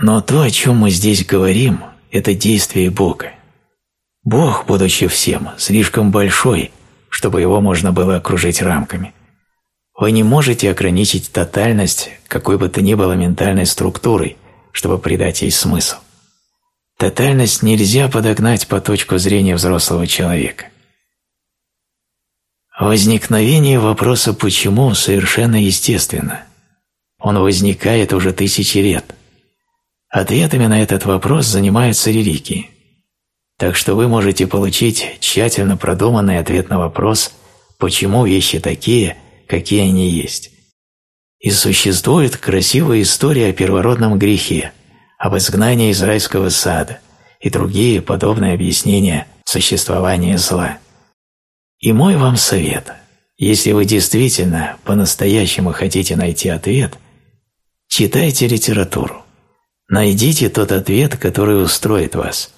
Но то, о чем мы здесь говорим, это действие Бога. Бог, будучи всем, слишком большой, чтобы его можно было окружить рамками. Вы не можете ограничить тотальность какой бы то ни было ментальной структурой, чтобы придать ей смысл. Тотальность нельзя подогнать по точку зрения взрослого человека. Возникновение вопроса «почему» совершенно естественно. Он возникает уже тысячи лет. Ответами на этот вопрос занимаются религии. Так что вы можете получить тщательно продуманный ответ на вопрос «почему вещи такие, какие они есть?» И существует красивая история о первородном грехе, об изгнании из райского сада и другие подобные объяснения существования зла. И мой вам совет, если вы действительно по-настоящему хотите найти ответ, читайте литературу. Найдите тот ответ, который устроит вас,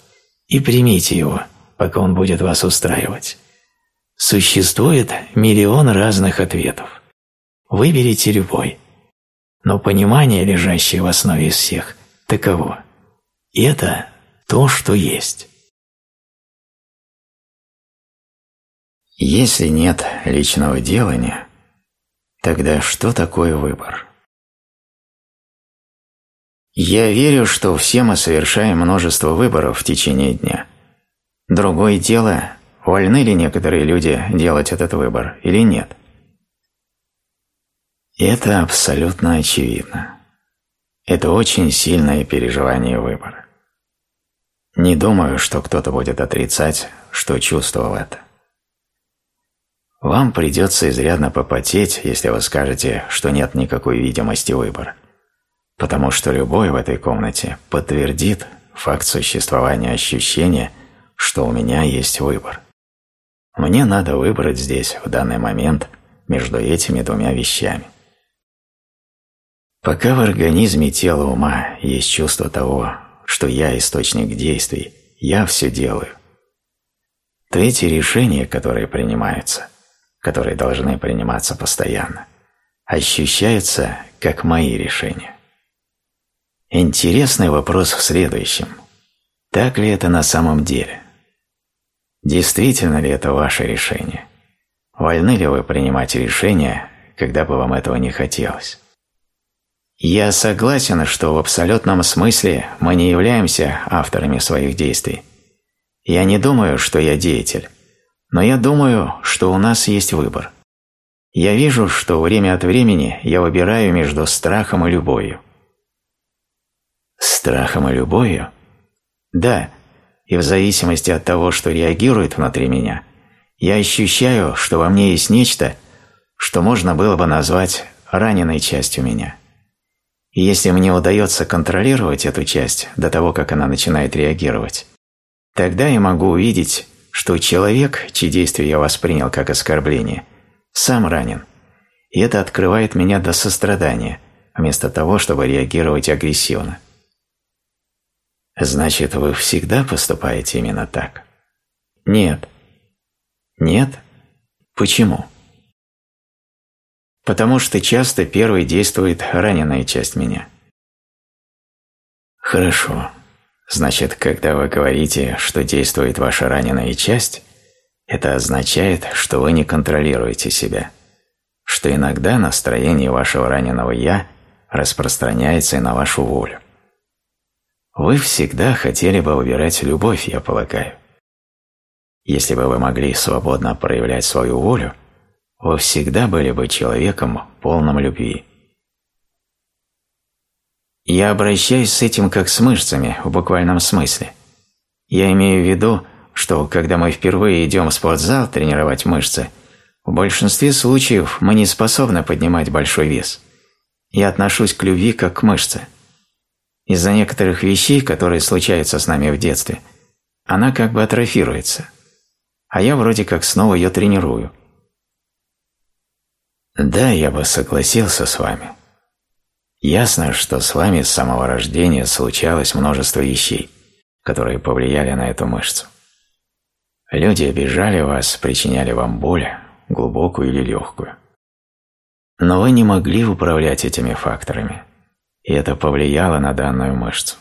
и примите его, пока он будет вас устраивать. Существует миллион разных ответов. Выберите любой. Но понимание, лежащее в основе всех, таково. Это то, что есть. Если нет личного делания, тогда что такое выбор? Я верю, что все мы совершаем множество выборов в течение дня. Другое дело, вольны ли некоторые люди делать этот выбор или нет. Это абсолютно очевидно. Это очень сильное переживание выбора. Не думаю, что кто-то будет отрицать, что чувствовал это. Вам придется изрядно попотеть, если вы скажете, что нет никакой видимости выбора, потому что любой в этой комнате подтвердит факт существования ощущения, что у меня есть выбор. Мне надо выбрать здесь, в данный момент, между этими двумя вещами. Пока в организме тела ума есть чувство того, что я источник действий, я все делаю, то эти решения, которые принимаются – которые должны приниматься постоянно, ощущаются как мои решения. Интересный вопрос в следующем. Так ли это на самом деле? Действительно ли это ваше решение? Вольны ли вы принимать решения, когда бы вам этого не хотелось? Я согласен, что в абсолютном смысле мы не являемся авторами своих действий. Я не думаю, что я деятель. Но я думаю, что у нас есть выбор. Я вижу, что время от времени я выбираю между страхом и любовью. Страхом и любовью? Да, и в зависимости от того, что реагирует внутри меня, я ощущаю, что во мне есть нечто, что можно было бы назвать раненой частью меня. Если мне удается контролировать эту часть до того, как она начинает реагировать, тогда я могу увидеть что человек, чьи действия я воспринял как оскорбление, сам ранен, и это открывает меня до сострадания, вместо того, чтобы реагировать агрессивно. Значит, вы всегда поступаете именно так? Нет. Нет? Почему? Потому что часто первой действует раненая часть меня. Хорошо. Значит, когда вы говорите, что действует ваша раненая часть, это означает, что вы не контролируете себя, что иногда настроение вашего раненого «я» распространяется и на вашу волю. Вы всегда хотели бы выбирать любовь, я полагаю. Если бы вы могли свободно проявлять свою волю, вы всегда были бы человеком полным любви. Я обращаюсь с этим как с мышцами в буквальном смысле. Я имею в виду, что когда мы впервые идем в спортзал тренировать мышцы, в большинстве случаев мы не способны поднимать большой вес. Я отношусь к любви как к мышце. Из-за некоторых вещей, которые случаются с нами в детстве, она как бы атрофируется, а я вроде как снова ее тренирую. Да, я бы согласился с вами. Ясно, что с вами с самого рождения случалось множество вещей, которые повлияли на эту мышцу. Люди обижали вас, причиняли вам боль, глубокую или легкую. Но вы не могли управлять этими факторами, и это повлияло на данную мышцу.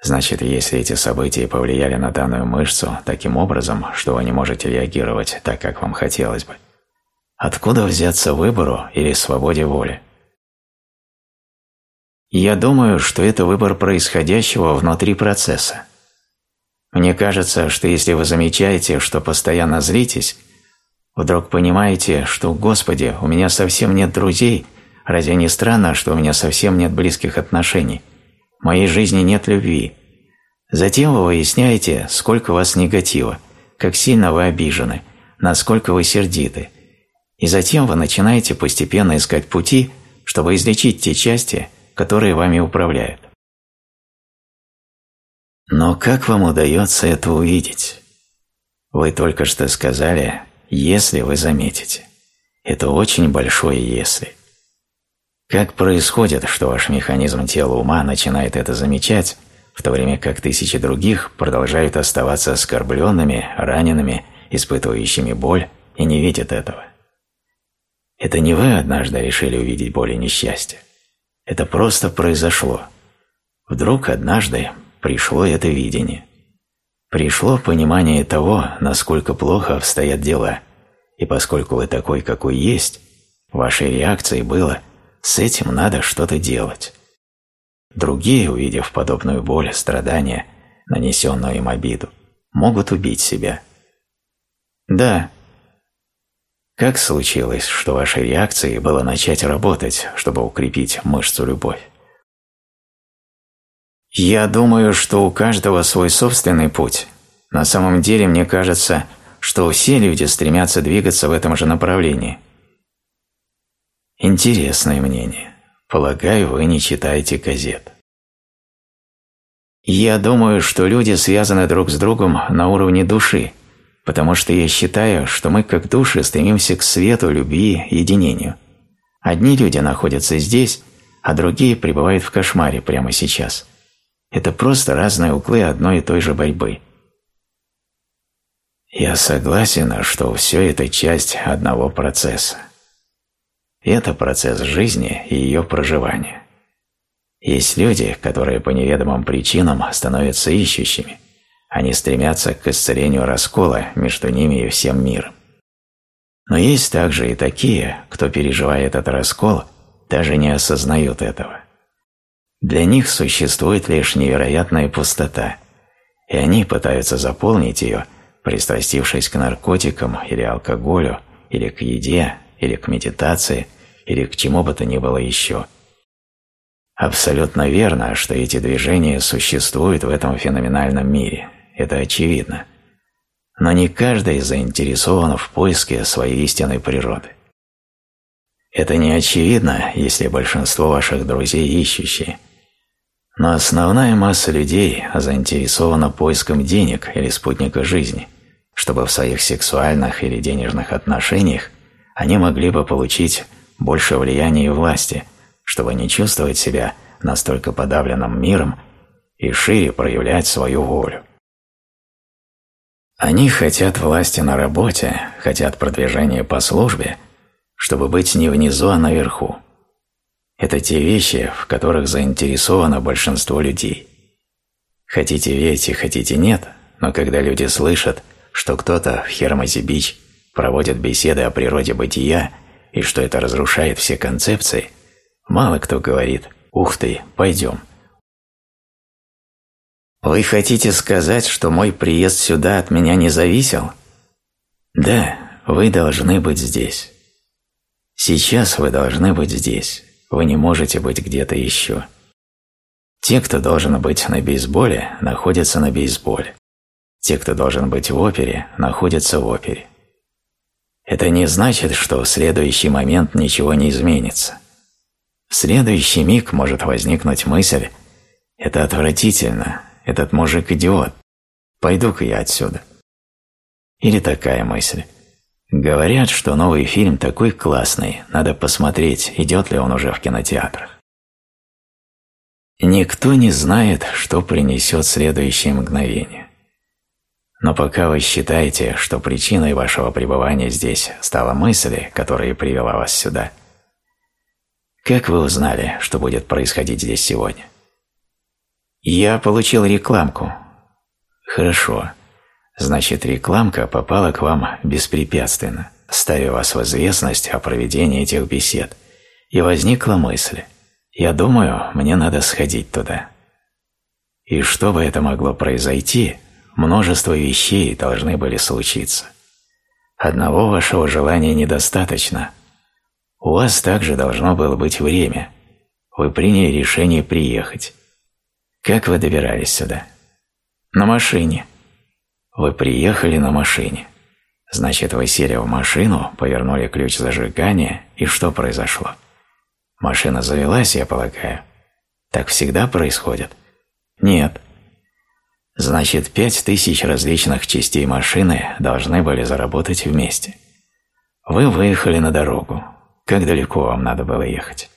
Значит, если эти события повлияли на данную мышцу таким образом, что вы не можете реагировать так, как вам хотелось бы, откуда взяться выбору или свободе воли? Я думаю, что это выбор происходящего внутри процесса. Мне кажется, что если вы замечаете, что постоянно злитесь, вдруг понимаете, что, Господи, у меня совсем нет друзей, разве не странно, что у меня совсем нет близких отношений – в моей жизни нет любви. Затем вы выясняете, сколько у вас негатива, как сильно вы обижены, насколько вы сердиты. И затем вы начинаете постепенно искать пути, чтобы излечить те части, которые вами управляют. Но как вам удается это увидеть? Вы только что сказали «если вы заметите». Это очень большое «если». Как происходит, что ваш механизм тела ума начинает это замечать, в то время как тысячи других продолжают оставаться оскорбленными, ранеными, испытывающими боль и не видят этого? Это не вы однажды решили увидеть боль и несчастье. Это просто произошло. Вдруг однажды пришло это видение. Пришло понимание того, насколько плохо обстоят дела, и поскольку вы такой, какой есть, вашей реакцией было – с этим надо что-то делать. Другие, увидев подобную боль, страдания, нанесенную им обиду, могут убить себя. Да. Как случилось, что вашей реакцией было начать работать, чтобы укрепить мышцу любовь? Я думаю, что у каждого свой собственный путь. На самом деле, мне кажется, что все люди стремятся двигаться в этом же направлении. Интересное мнение. Полагаю, вы не читаете газет. Я думаю, что люди связаны друг с другом на уровне души, потому что я считаю, что мы как души стремимся к свету, любви, единению. Одни люди находятся здесь, а другие пребывают в кошмаре прямо сейчас. Это просто разные углы одной и той же борьбы. Я согласен, что все это часть одного процесса. Это процесс жизни и ее проживания. Есть люди, которые по неведомым причинам становятся ищущими. Они стремятся к исцелению раскола между ними и всем миром. Но есть также и такие, кто, переживая этот раскол, даже не осознают этого. Для них существует лишь невероятная пустота, и они пытаются заполнить ее, пристрастившись к наркотикам или алкоголю, или к еде, или к медитации, или к чему бы то ни было еще. Абсолютно верно, что эти движения существуют в этом феноменальном мире, это очевидно. Но не каждый заинтересован в поиске своей истинной природы. Это не очевидно, если большинство ваших друзей ищущие. Но основная масса людей заинтересована поиском денег или спутника жизни, чтобы в своих сексуальных или денежных отношениях они могли бы получить больше влияния и власти, чтобы не чувствовать себя настолько подавленным миром и шире проявлять свою волю. Они хотят власти на работе, хотят продвижения по службе, чтобы быть не внизу, а наверху. Это те вещи, в которых заинтересовано большинство людей. Хотите верьте, хотите нет, но когда люди слышат, что кто-то в Хермозе-Бич проводит беседы о природе бытия – и что это разрушает все концепции, мало кто говорит «Ух ты, пойдем». Вы хотите сказать, что мой приезд сюда от меня не зависел? Да, вы должны быть здесь. Сейчас вы должны быть здесь. Вы не можете быть где-то еще. Те, кто должен быть на бейсболе, находятся на бейсболе. Те, кто должен быть в опере, находятся в опере. Это не значит, что в следующий момент ничего не изменится. В следующий миг может возникнуть мысль «Это отвратительно, этот мужик идиот, пойду-ка я отсюда». Или такая мысль «Говорят, что новый фильм такой классный, надо посмотреть, идет ли он уже в кинотеатрах». Никто не знает, что принесет следующее мгновение. Но пока вы считаете, что причиной вашего пребывания здесь стала мысль, которая привела вас сюда, как вы узнали, что будет происходить здесь сегодня? Я получил рекламку. Хорошо. Значит, рекламка попала к вам беспрепятственно, ставя вас в известность о проведении этих бесед. И возникла мысль. Я думаю, мне надо сходить туда. И чтобы это могло произойти, множество вещей должны были случиться. Одного вашего желания недостаточно. У вас также должно было быть время. Вы приняли решение приехать. Как вы добирались сюда? На машине. Вы приехали на машине. Значит, вы сели в машину, повернули ключ зажигания, и что произошло? Машина завелась, я полагаю. Так всегда происходит? Нет. Значит, пять тысяч различных частей машины должны были заработать вместе. Вы выехали на дорогу. Как далеко вам надо было ехать?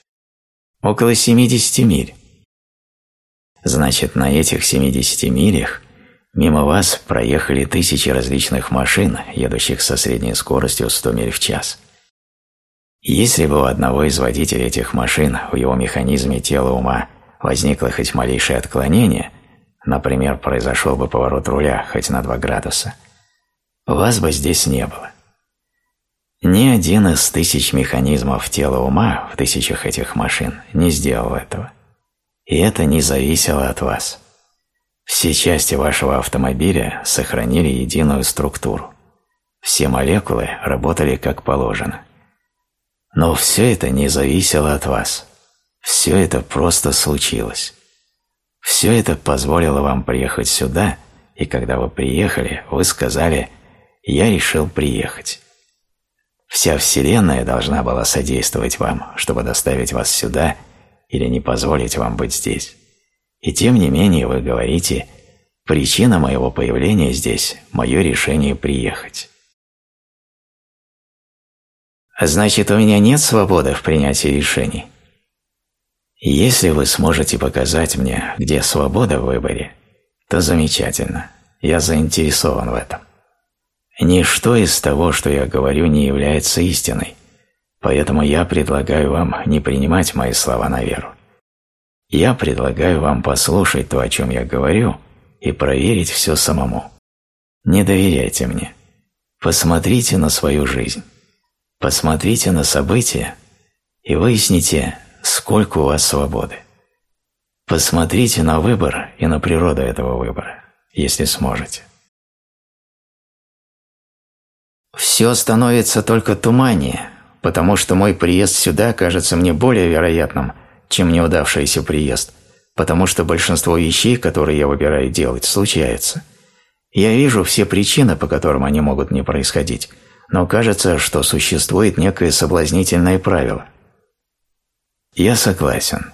Около 70 миль. Значит, на этих 70 милях мимо вас проехали тысячи различных машин, едущих со средней скоростью 100 миль в час. Если бы у одного из водителей этих машин в его механизме тела ума возникло хоть малейшее отклонение – Например, произошел бы поворот руля хоть на 2 градуса. Вас бы здесь не было. Ни один из тысяч механизмов тела ума в тысячах этих машин не сделал этого. И это не зависело от вас. Все части вашего автомобиля сохранили единую структуру. Все молекулы работали как положено. Но все это не зависело от вас. Все это просто случилось. Все это позволило вам приехать сюда, и когда вы приехали, вы сказали «Я решил приехать». Вся Вселенная должна была содействовать вам, чтобы доставить вас сюда или не позволить вам быть здесь. И тем не менее вы говорите «Причина моего появления здесь – мое решение приехать». Значит, у меня нет свободы в принятии решений? Если вы сможете показать мне, где свобода в выборе, то замечательно, я заинтересован в этом. Ничто из того, что я говорю, не является истиной, поэтому я предлагаю вам не принимать мои слова на веру. Я предлагаю вам послушать то, о чем я говорю, и проверить все самому. Не доверяйте мне. Посмотрите на свою жизнь. Посмотрите на события и выясните, сколько у вас свободы. Посмотрите на выбор и на природу этого выбора, если сможете. Все становится только туманнее, потому что мой приезд сюда кажется мне более вероятным, чем неудавшийся приезд, потому что большинство вещей, которые я выбираю делать, случаются. Я вижу все причины, по которым они могут не происходить, но кажется, что существует некое соблазнительное правило – я согласен.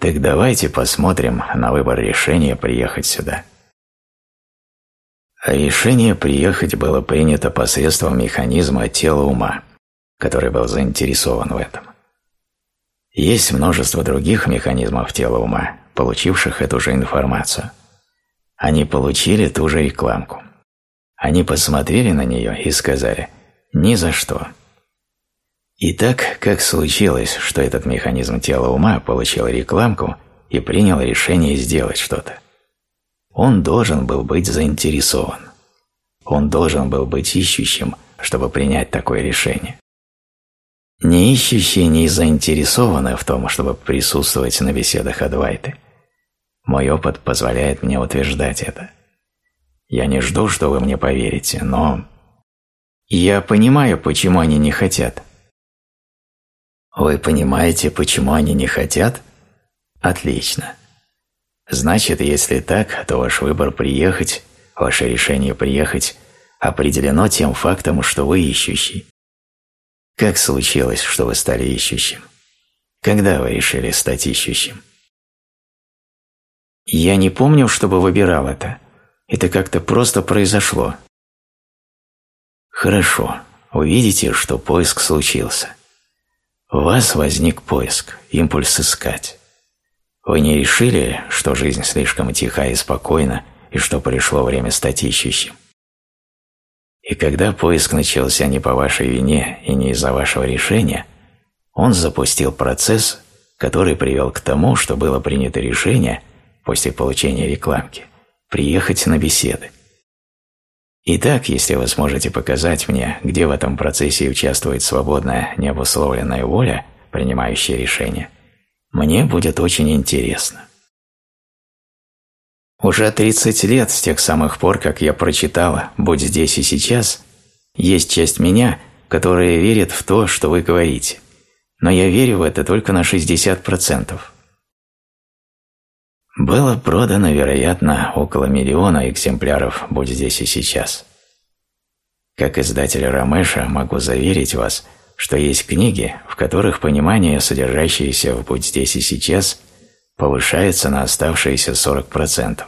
Так давайте посмотрим на выбор решения приехать сюда. Решение приехать было принято посредством механизма тела ума, который был заинтересован в этом. Есть множество других механизмов тела ума, получивших эту же информацию. Они получили ту же рекламку. Они посмотрели на нее и сказали «ни за что». И так, как случилось, что этот механизм тела ума получил рекламку и принял решение сделать что-то. Он должен был быть заинтересован. Он должен был быть ищущим, чтобы принять такое решение. Не ищущие не заинтересованы в том, чтобы присутствовать на беседах Адвайты. Мой опыт позволяет мне утверждать это. Я не жду, что вы мне поверите, но... Я понимаю, почему они не хотят – вы понимаете, почему они не хотят? Отлично. Значит, если так, то ваш выбор приехать, ваше решение приехать определено тем фактом, что вы ищущий. Как случилось, что вы стали ищущим? Когда вы решили стать ищущим? Я не помню, чтобы выбирал это. Это как-то просто произошло. Хорошо. Увидите, что поиск случился. У вас возник поиск, импульс искать. Вы не решили, что жизнь слишком тиха и спокойна, и что пришло время стать ищущим. И когда поиск начался не по вашей вине и не из-за вашего решения, он запустил процесс, который привел к тому, что было принято решение после получения рекламки, приехать на беседы. Итак, если вы сможете показать мне, где в этом процессе участвует свободная, необусловленная воля, принимающая решения, мне будет очень интересно. Уже 30 лет с тех самых пор, как я прочитала «Будь здесь и сейчас», есть часть меня, которая верит в то, что вы говорите. Но я верю в это только на 60%. Было продано, вероятно, около миллиона экземпляров «Будь здесь и сейчас». Как издатель Ромеша могу заверить вас, что есть книги, в которых понимание, содержащееся в «Будь здесь и сейчас», повышается на оставшиеся 40%.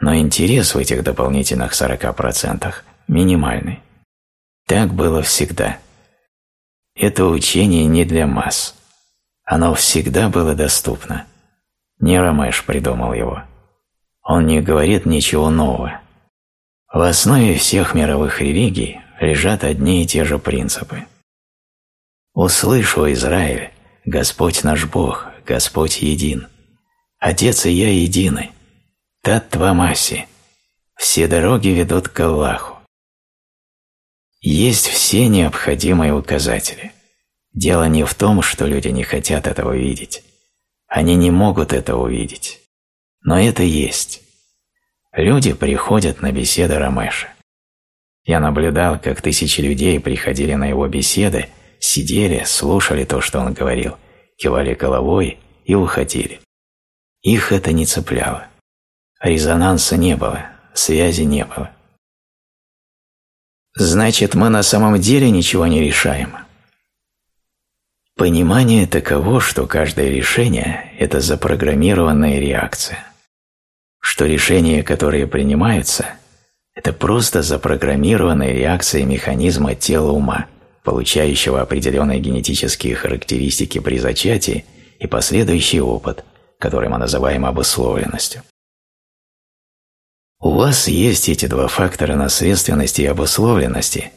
Но интерес в этих дополнительных 40% минимальный. Так было всегда. Это учение не для масс. Оно всегда было доступно. Не Ромеш придумал его. Он не говорит ничего нового. В основе всех мировых религий лежат одни и те же принципы. «Услышь, о Израиль, Господь наш Бог, Господь един. Отец и я едины. Тат Твамаси. Все дороги ведут к Аллаху. Есть все необходимые указатели. Дело не в том, что люди не хотят этого видеть. Они не могут этого увидеть. Но это есть. Люди приходят на беседы Рамеша. Я наблюдал, как тысячи людей приходили на его беседы, сидели, слушали то, что он говорил, кивали головой и уходили. Их это не цепляло. Резонанса не было, связи не было. Значит, мы на самом деле ничего не решаем. Понимание таково, что каждое решение – это запрограммированная реакция. Что решения, которые принимаются, это просто запрограммированная реакция механизма тела ума, получающего определенные генетические характеристики при зачатии и последующий опыт, который мы называем обусловленностью. У вас есть эти два фактора наследственности и обусловленности,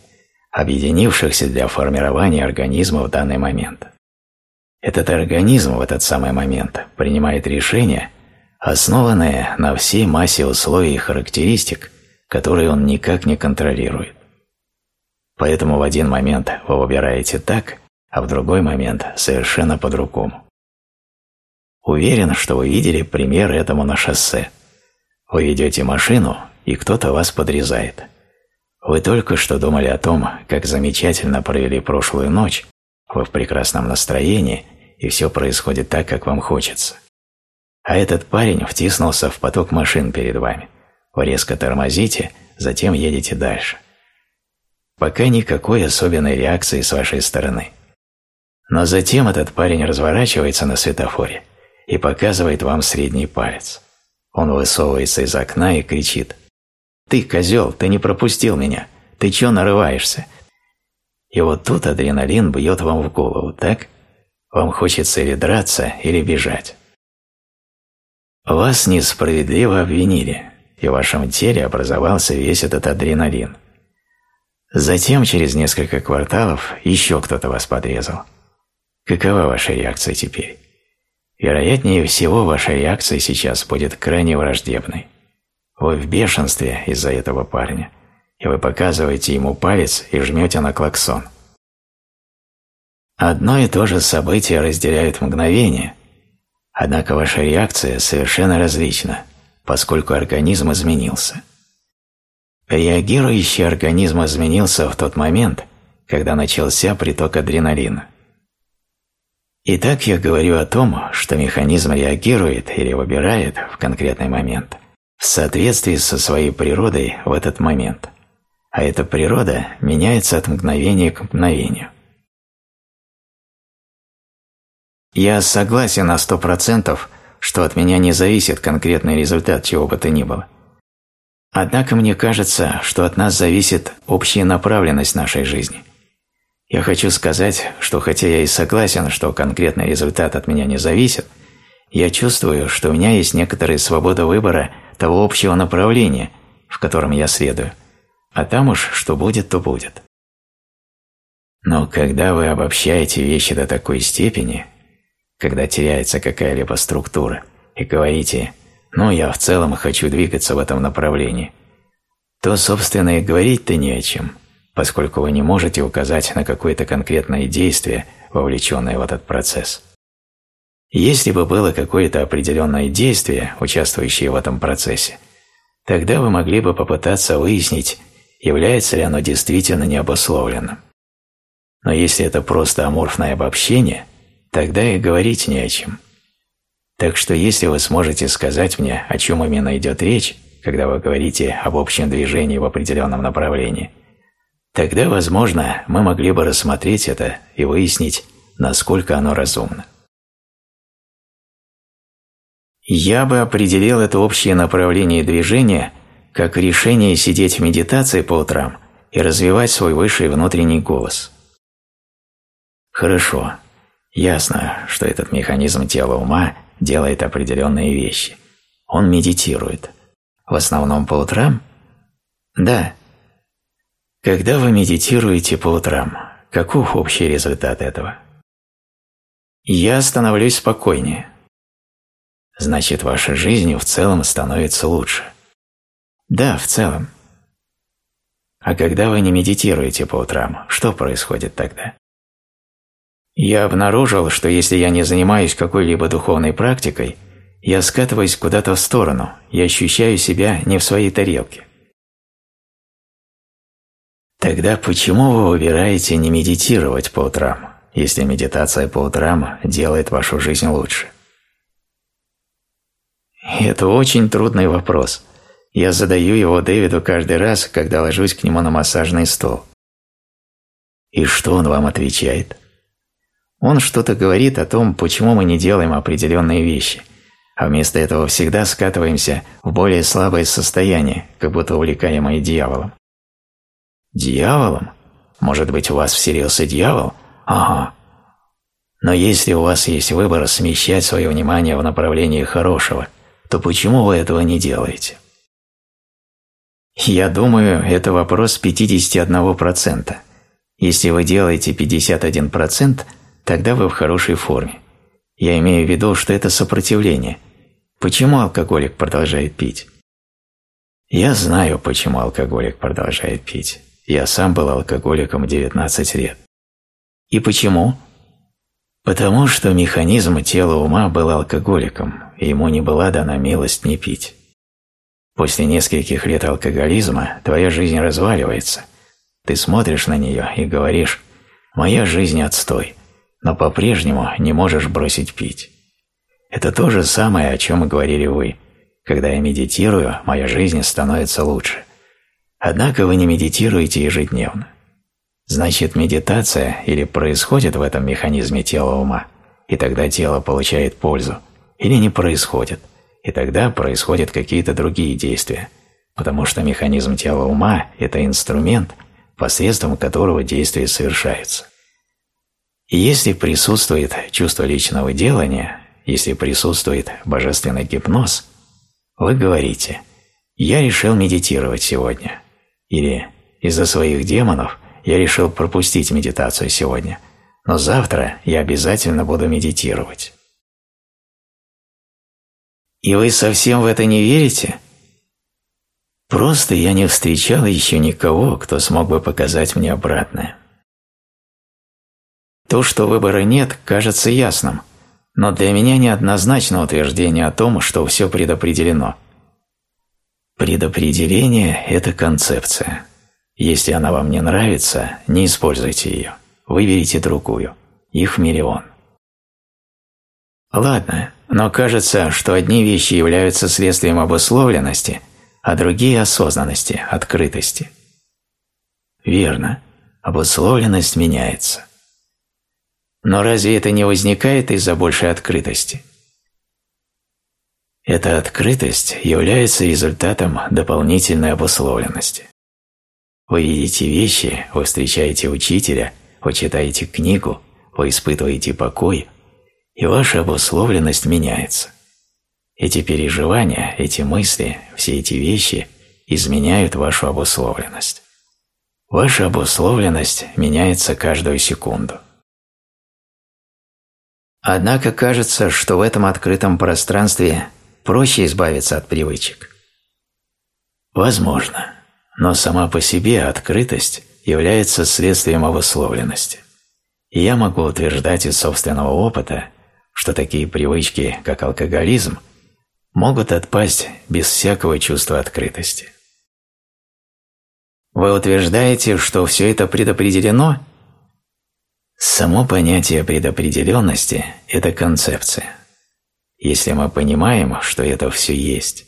объединившихся для формирования организма в данный момент. Этот организм в этот самый момент принимает решение, основанное на всей массе условий и характеристик, которые он никак не контролирует. Поэтому в один момент вы выбираете так, а в другой момент совершенно по-другому. Уверен, что вы видели пример этому на шоссе – вы ведете машину, и кто-то вас подрезает. Вы только что думали о том, как замечательно провели прошлую ночь, вы в прекрасном настроении, и все происходит так, как вам хочется. А этот парень втиснулся в поток машин перед вами. Вы резко тормозите, затем едете дальше. Пока никакой особенной реакции с вашей стороны. Но затем этот парень разворачивается на светофоре и показывает вам средний палец. Он высовывается из окна и кричит. «Ты, козел, ты не пропустил меня! Ты чё нарываешься?» И вот тут адреналин бьет вам в голову, так? Вам хочется или драться, или бежать. Вас несправедливо обвинили, и в вашем теле образовался весь этот адреналин. Затем, через несколько кварталов, еще кто-то вас подрезал. Какова ваша реакция теперь? Вероятнее всего, ваша реакция сейчас будет крайне враждебной. Вы в бешенстве из-за этого парня, и вы показываете ему палец и жмете на клаксон. Одно и то же событие разделяют мгновение, однако ваша реакция совершенно различна, поскольку организм изменился. Реагирующий организм изменился в тот момент, когда начался приток адреналина. Итак, я говорю о том, что механизм реагирует или выбирает в конкретный момент в соответствии со своей природой в этот момент, а эта природа меняется от мгновения к мгновению. Я согласен на сто процентов, что от меня не зависит конкретный результат чего бы то ни было. Однако мне кажется, что от нас зависит общая направленность нашей жизни – я хочу сказать, что хотя я и согласен, что конкретный результат от меня не зависит, я чувствую, что у меня есть некоторая свобода выбора того общего направления, в котором я следую, а там уж что будет, то будет. Но когда вы обобщаете вещи до такой степени, когда теряется какая-либо структура, и говорите ну, я в целом хочу двигаться в этом направлении, то, собственно, и говорить-то не о чем, поскольку вы не можете указать на какое-то конкретное действие, вовлеченное в этот процесс. Если бы было какое-то определенное действие, участвующее в этом процессе, тогда вы могли бы попытаться выяснить, является ли оно действительно необусловленным. Но если это просто аморфное обобщение, тогда и говорить не о чем. Так что если вы сможете сказать мне, о чем именно идет речь, когда вы говорите об общем движении в определенном направлении, тогда, возможно, мы могли бы рассмотреть это и выяснить, насколько оно разумно. Я бы определил это общее направление движения как решение сидеть в медитации по утрам и развивать свой высший внутренний голос. Хорошо. Ясно, что этот механизм тела ума делает определенные вещи. Он медитирует. В основном по утрам? Да. Когда вы медитируете по утрам, каков общий результат этого? Я становлюсь спокойнее значит ваша жизнь в целом становится лучше. Да, в целом. А когда вы не медитируете по утрам, что происходит тогда? Я обнаружил, что если я не занимаюсь какой-либо духовной практикой, я скатываюсь куда-то в сторону и ощущаю себя не в своей тарелке. Тогда почему вы выбираете не медитировать по утрам, если медитация по утрам делает вашу жизнь лучше? Это очень трудный вопрос. Я задаю его Дэвиду каждый раз, когда ложусь к нему на массажный стол. И что он вам отвечает? Он что-то говорит о том, почему мы не делаем определенные вещи, а вместо этого всегда скатываемся в более слабое состояние, как будто увлекаемые дьяволом. Дьяволом? Может быть, у вас вселился дьявол? Ага. Но если у вас есть выбор смещать свое внимание в направлении хорошего – то почему вы этого не делаете? Я думаю, это вопрос 51%. Если вы делаете 51%, тогда вы в хорошей форме. Я имею в виду, что это сопротивление. Почему алкоголик продолжает пить? Я знаю, почему алкоголик продолжает пить. Я сам был алкоголиком 19 лет. И почему? Потому что механизм тела ума был алкоголиком, и ему не была дана милость не пить. После нескольких лет алкоголизма твоя жизнь разваливается. Ты смотришь на нее и говоришь «Моя жизнь отстой», но по-прежнему не можешь бросить пить. Это то же самое, о чем говорили вы. Когда я медитирую, моя жизнь становится лучше. Однако вы не медитируете ежедневно. Значит, медитация или происходит в этом механизме тела ума, и тогда тело получает пользу, или не происходит, и тогда происходят какие-то другие действия, потому что механизм тела ума – это инструмент, посредством которого действия совершаются. Если присутствует чувство личного делания, если присутствует божественный гипноз, вы говорите «Я решил медитировать сегодня» или «Из-за своих демонов я решил пропустить медитацию сегодня, но завтра я обязательно буду медитировать. И вы совсем в это не верите? Просто я не встречал еще никого, кто смог бы показать мне обратное. То, что выбора нет, кажется ясным, но для меня неоднозначно утверждение о том, что все предопределено. Предопределение – это концепция. Если она вам не нравится, не используйте ее. Выберите другую. Их миллион. Ладно, но кажется, что одни вещи являются следствием обусловленности, а другие – осознанности, открытости. Верно, обусловленность меняется. Но разве это не возникает из-за большей открытости? Эта открытость является результатом дополнительной обусловленности. Вы видите вещи, вы встречаете учителя, вы читаете книгу, вы испытываете покой, и ваша обусловленность меняется. Эти переживания, эти мысли, все эти вещи изменяют вашу обусловленность. Ваша обусловленность меняется каждую секунду. Однако кажется, что в этом открытом пространстве проще избавиться от привычек? Возможно, но сама по себе открытость является следствием обусловленности. И я могу утверждать из собственного опыта, что такие привычки, как алкоголизм, могут отпасть без всякого чувства открытости. Вы утверждаете, что все это предопределено? Само понятие предопределенности – это концепция. Если мы понимаем, что это все есть,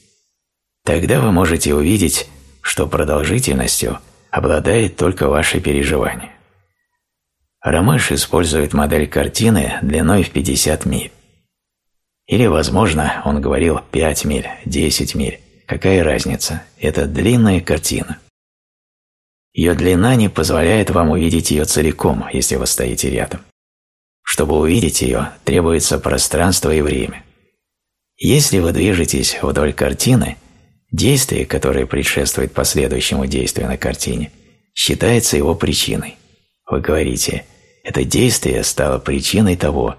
тогда вы можете увидеть, что продолжительностью обладает только ваше переживание. Ромеш использует модель картины длиной в 50 миль. Или, возможно, он говорил 5 миль, 10 миль. Какая разница? Это длинная картина. Ее длина не позволяет вам увидеть ее целиком, если вы стоите рядом. Чтобы увидеть ее, требуется пространство и время. Если вы движетесь вдоль картины, действие, которое предшествует последующему действию на картине, считается его причиной. Вы говорите «это действие стало причиной того»,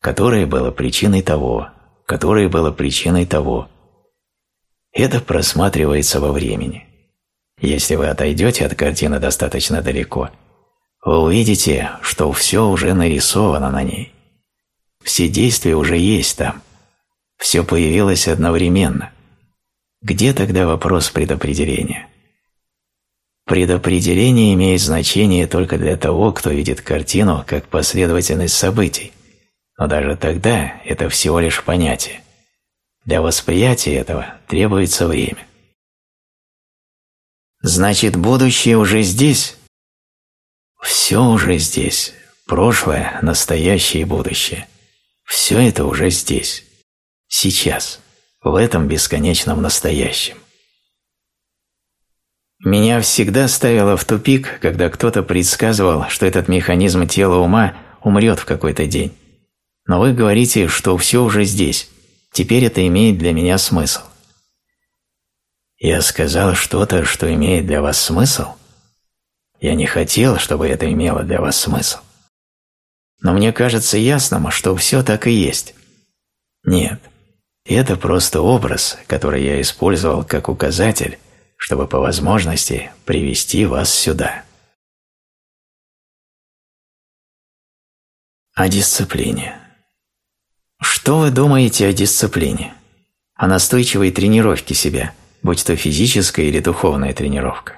которое было причиной того, которое было причиной того. Это просматривается во времени. Если вы отойдете от картины достаточно далеко, вы увидите, что все уже нарисовано на ней. Все действия уже есть там. Все появилось одновременно. Где тогда вопрос предопределения? Предопределение имеет значение только для того, кто видит картину как последовательность событий, но даже тогда это всего лишь понятие. Для восприятия этого требуется время. Значит, будущее уже здесь? Все уже здесь. Прошлое, настоящее и будущее. Все это уже здесь. Сейчас. В этом бесконечном настоящем. Меня всегда ставило в тупик, когда кто-то предсказывал, что этот механизм тела ума умрет в какой-то день. Но вы говорите, что все уже здесь. Теперь это имеет для меня смысл. Я сказал что-то, что имеет для вас смысл? Я не хотел, чтобы это имело для вас смысл. Но мне кажется ясным, что все так и есть. Нет, это просто образ, который я использовал как указатель, чтобы по возможности привести вас сюда. О дисциплине. Что вы думаете о дисциплине? О настойчивой тренировке себя, будь то физическая или духовная тренировка?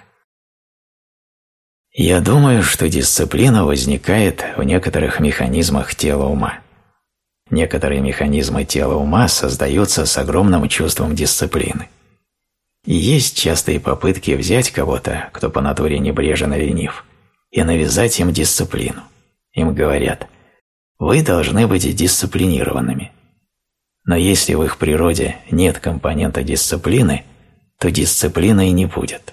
Я думаю, что дисциплина возникает в некоторых механизмах тела ума. Некоторые механизмы тела ума создаются с огромным чувством дисциплины. И есть частые попытки взять кого-то, кто по натуре небрежен и ленив, и навязать им дисциплину. Им говорят – вы должны быть дисциплинированными. Но если в их природе нет компонента дисциплины, то дисциплины и не будет.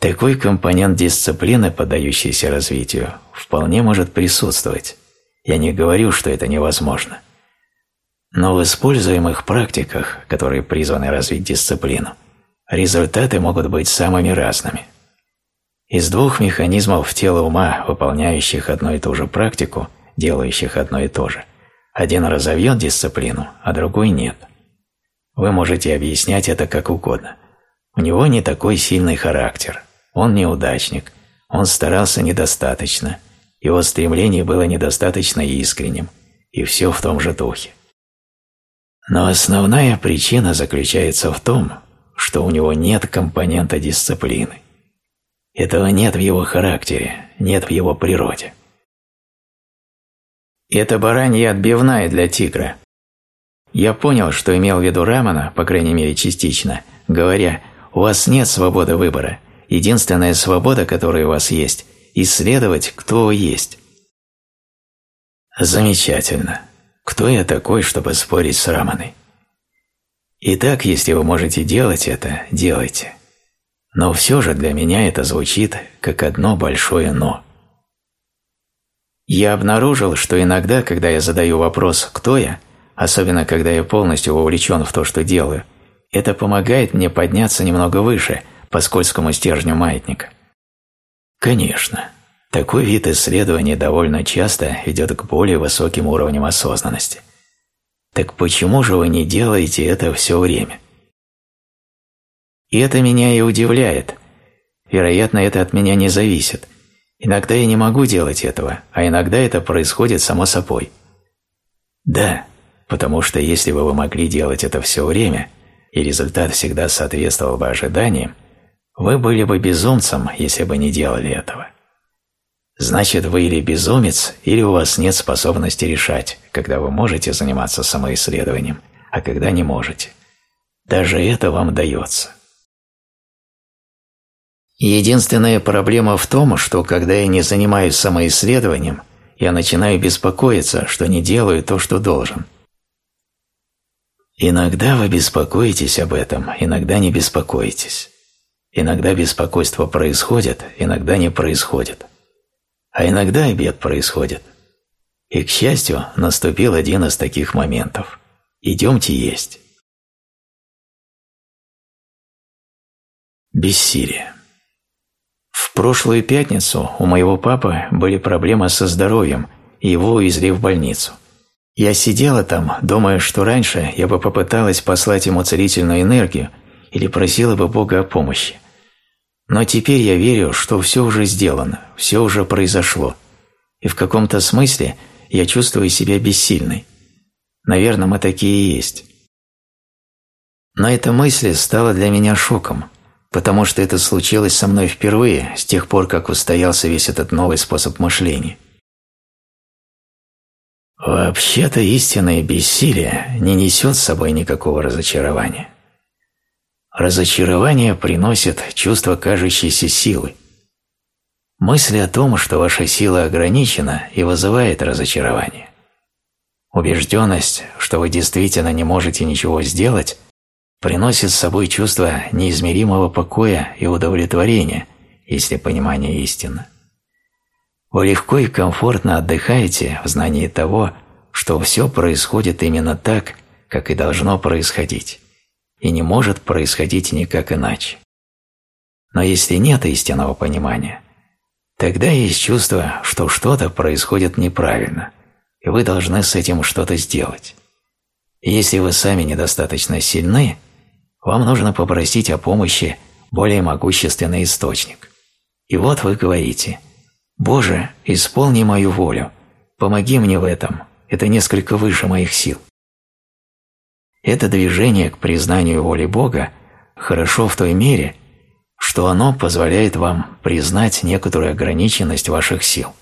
Такой компонент дисциплины, поддающийся развитию, вполне может присутствовать. Я не говорю, что это невозможно. Но в используемых практиках, которые призваны развить дисциплину, результаты могут быть самыми разными. Из двух механизмов тела ума, выполняющих одну и ту же практику, делающих одно и то же. Один разовьет дисциплину, а другой нет. Вы можете объяснять это как угодно. У него не такой сильный характер, он неудачник, он старался недостаточно, его стремление было недостаточно искренним, и все в том же духе. Но основная причина заключается в том, что у него нет компонента дисциплины. Этого нет в его характере, нет в его природе. Это баранья отбивная для тигра. Я понял, что имел в виду Рамана, по крайней мере частично, говоря, у вас нет свободы выбора. Единственная свобода, которая у вас есть – исследовать, кто вы есть. Замечательно. Кто я такой, чтобы спорить с Раманой? Итак, если вы можете делать это, делайте. Но все же для меня это звучит как одно большое «но». Я обнаружил, что иногда, когда я задаю вопрос «Кто я?», особенно когда я полностью вовлечен в то, что делаю, это помогает мне подняться немного выше по скользкому стержню маятника. Конечно, такой вид исследования довольно часто ведет к более высоким уровням осознанности. Так почему же вы не делаете это все время? И это меня и удивляет. Вероятно, это от меня не зависит. Иногда я не могу делать этого, а иногда это происходит само собой. Да, потому что если бы вы могли делать это все время, и результат всегда соответствовал бы ожиданиям, вы были бы безумцем, если бы не делали этого. Значит, вы или безумец, или у вас нет способности решать, когда вы можете заниматься самоисследованием, а когда не можете. Даже это вам дается. Единственная проблема в том, что когда я не занимаюсь самоисследованием, я начинаю беспокоиться, что не делаю то, что должен. Иногда вы беспокоитесь об этом, иногда не беспокоитесь. Иногда беспокойство происходит, иногда не происходит. А иногда обед происходит. И, к счастью, наступил один из таких моментов. Идемте есть. Бессилие. В прошлую пятницу у моего папы были проблемы со здоровьем, и его увезли в больницу. Я сидела там, думая, что раньше я бы попыталась послать ему целительную энергию или просила бы Бога о помощи. Но теперь я верю, что все уже сделано, все уже произошло. И в каком-то смысле я чувствую себя бессильной. Наверное, мы такие и есть. Но эта мысль стала для меня шоком, потому что это случилось со мной впервые с тех пор, как устоялся весь этот новый способ мышления. Вообще-то истинное бессилие не несет с собой никакого разочарования. Разочарование приносит чувство кажущейся силы. Мысль о том, что ваша сила ограничена, и вызывает разочарование. Убежденность, что вы действительно не можете ничего сделать, приносит с собой чувство неизмеримого покоя и удовлетворения, если понимание истинно. Вы легко и комфортно отдыхаете в знании того, что все происходит именно так, как и должно происходить и не может происходить никак иначе. Но если нет истинного понимания, тогда есть чувство, что что-то происходит неправильно, и вы должны с этим что-то сделать. Если вы сами недостаточно сильны, вам нужно попросить о помощи более могущественный источник. И вот вы говорите «Боже, исполни мою волю, помоги мне в этом, это несколько выше моих сил». Это движение к признанию воли Бога хорошо в той мере, что оно позволяет вам признать некоторую ограниченность ваших сил.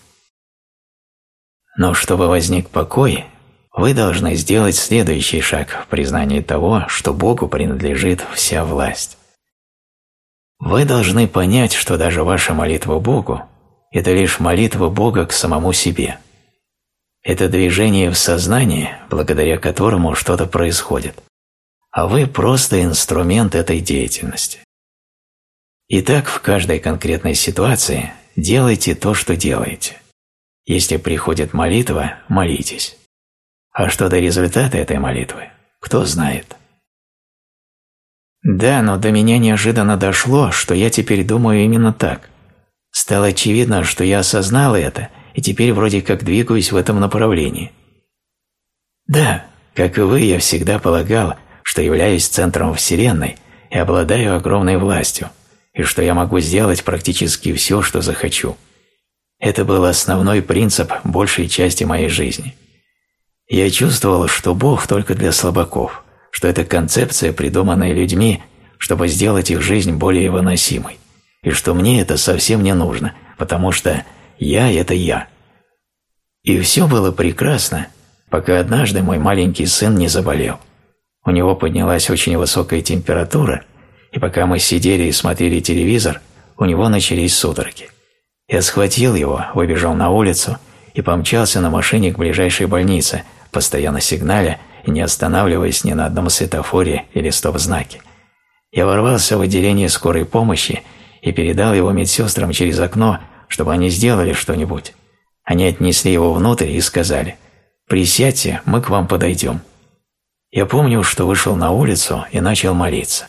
Но чтобы возник покой, вы должны сделать следующий шаг в признании того, что Богу принадлежит вся власть. Вы должны понять, что даже ваша молитва Богу – это лишь молитва Бога к самому себе – это движение в сознании, благодаря которому что-то происходит. А вы просто инструмент этой деятельности. Итак, в каждой конкретной ситуации делайте то, что делаете. Если приходит молитва, молитесь. А что до результата этой молитвы, кто знает. Да, но до меня неожиданно дошло, что я теперь думаю именно так. Стало очевидно, что я осознал это – и теперь вроде как двигаюсь в этом направлении. Да, как и вы, я всегда полагал, что являюсь центром Вселенной и обладаю огромной властью, и что я могу сделать практически все, что захочу. Это был основной принцип большей части моей жизни. Я чувствовал, что Бог только для слабаков, что это концепция, придуманная людьми, чтобы сделать их жизнь более выносимой, и что мне это совсем не нужно, потому что я – это я. И все было прекрасно, пока однажды мой маленький сын не заболел. У него поднялась очень высокая температура, и пока мы сидели и смотрели телевизор, у него начались судороги. Я схватил его, выбежал на улицу и помчался на машине к ближайшей больнице, постоянно сигналя и не останавливаясь ни на одном светофоре или стоп-знаке. Я ворвался в отделение скорой помощи и передал его медсестрам через окно, чтобы они сделали что-нибудь. Они отнесли его внутрь и сказали «Присядьте, мы к вам подойдем». Я помню, что вышел на улицу и начал молиться.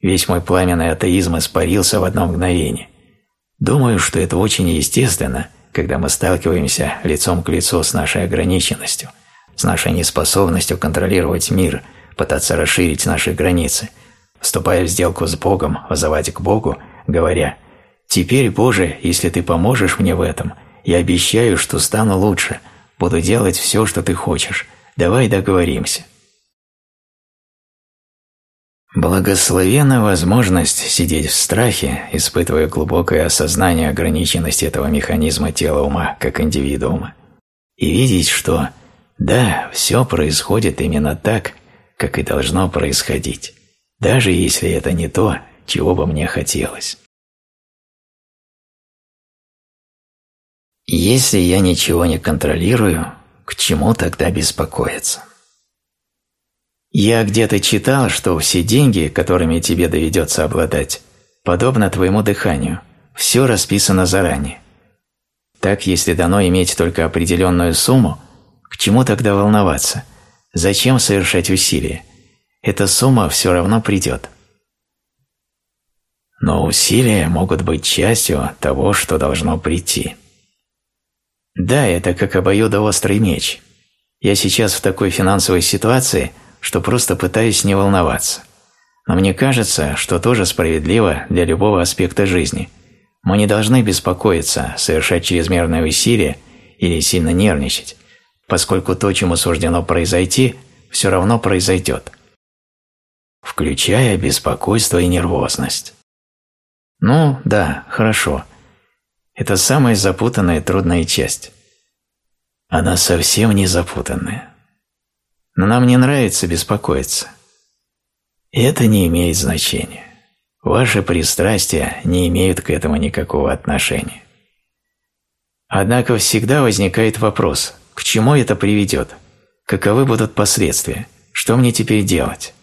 Весь мой пламенный атеизм испарился в одно мгновение. Думаю, что это очень естественно, когда мы сталкиваемся лицом к лицу с нашей ограниченностью, с нашей неспособностью контролировать мир, пытаться расширить наши границы, вступая в сделку с Богом, вызывать к Богу, говоря «Теперь, Боже, если Ты поможешь мне в этом, я обещаю, что стану лучше, буду делать все, что Ты хочешь, давай договоримся». Благословена возможность сидеть в страхе, испытывая глубокое осознание ограниченности этого механизма тела ума как индивидуума, и видеть, что да, все происходит именно так, как и должно происходить, даже если это не то, чего бы мне хотелось. Если я ничего не контролирую, к чему тогда беспокоиться? Я где-то читал, что все деньги, которыми тебе доведется обладать, подобно твоему дыханию, все расписано заранее. Так, если дано иметь только определенную сумму, к чему тогда волноваться? Зачем совершать усилия? Эта сумма все равно придет. Но усилия могут быть частью того, что должно прийти. Да, это как обоюдоострый меч. Я сейчас в такой финансовой ситуации – что просто пытаюсь не волноваться. Но мне кажется, что тоже справедливо для любого аспекта жизни. Мы не должны беспокоиться, совершать чрезмерные усилия или сильно нервничать, поскольку то, чему суждено произойти, все равно произойдет. Включая беспокойство и нервозность. Ну, да, хорошо. Это самая запутанная и трудная часть. Она совсем не запутанная но нам не нравится беспокоиться. И это не имеет значения. Ваши пристрастия не имеют к этому никакого отношения. Однако всегда возникает вопрос, к чему это приведет, каковы будут последствия, что мне теперь делать?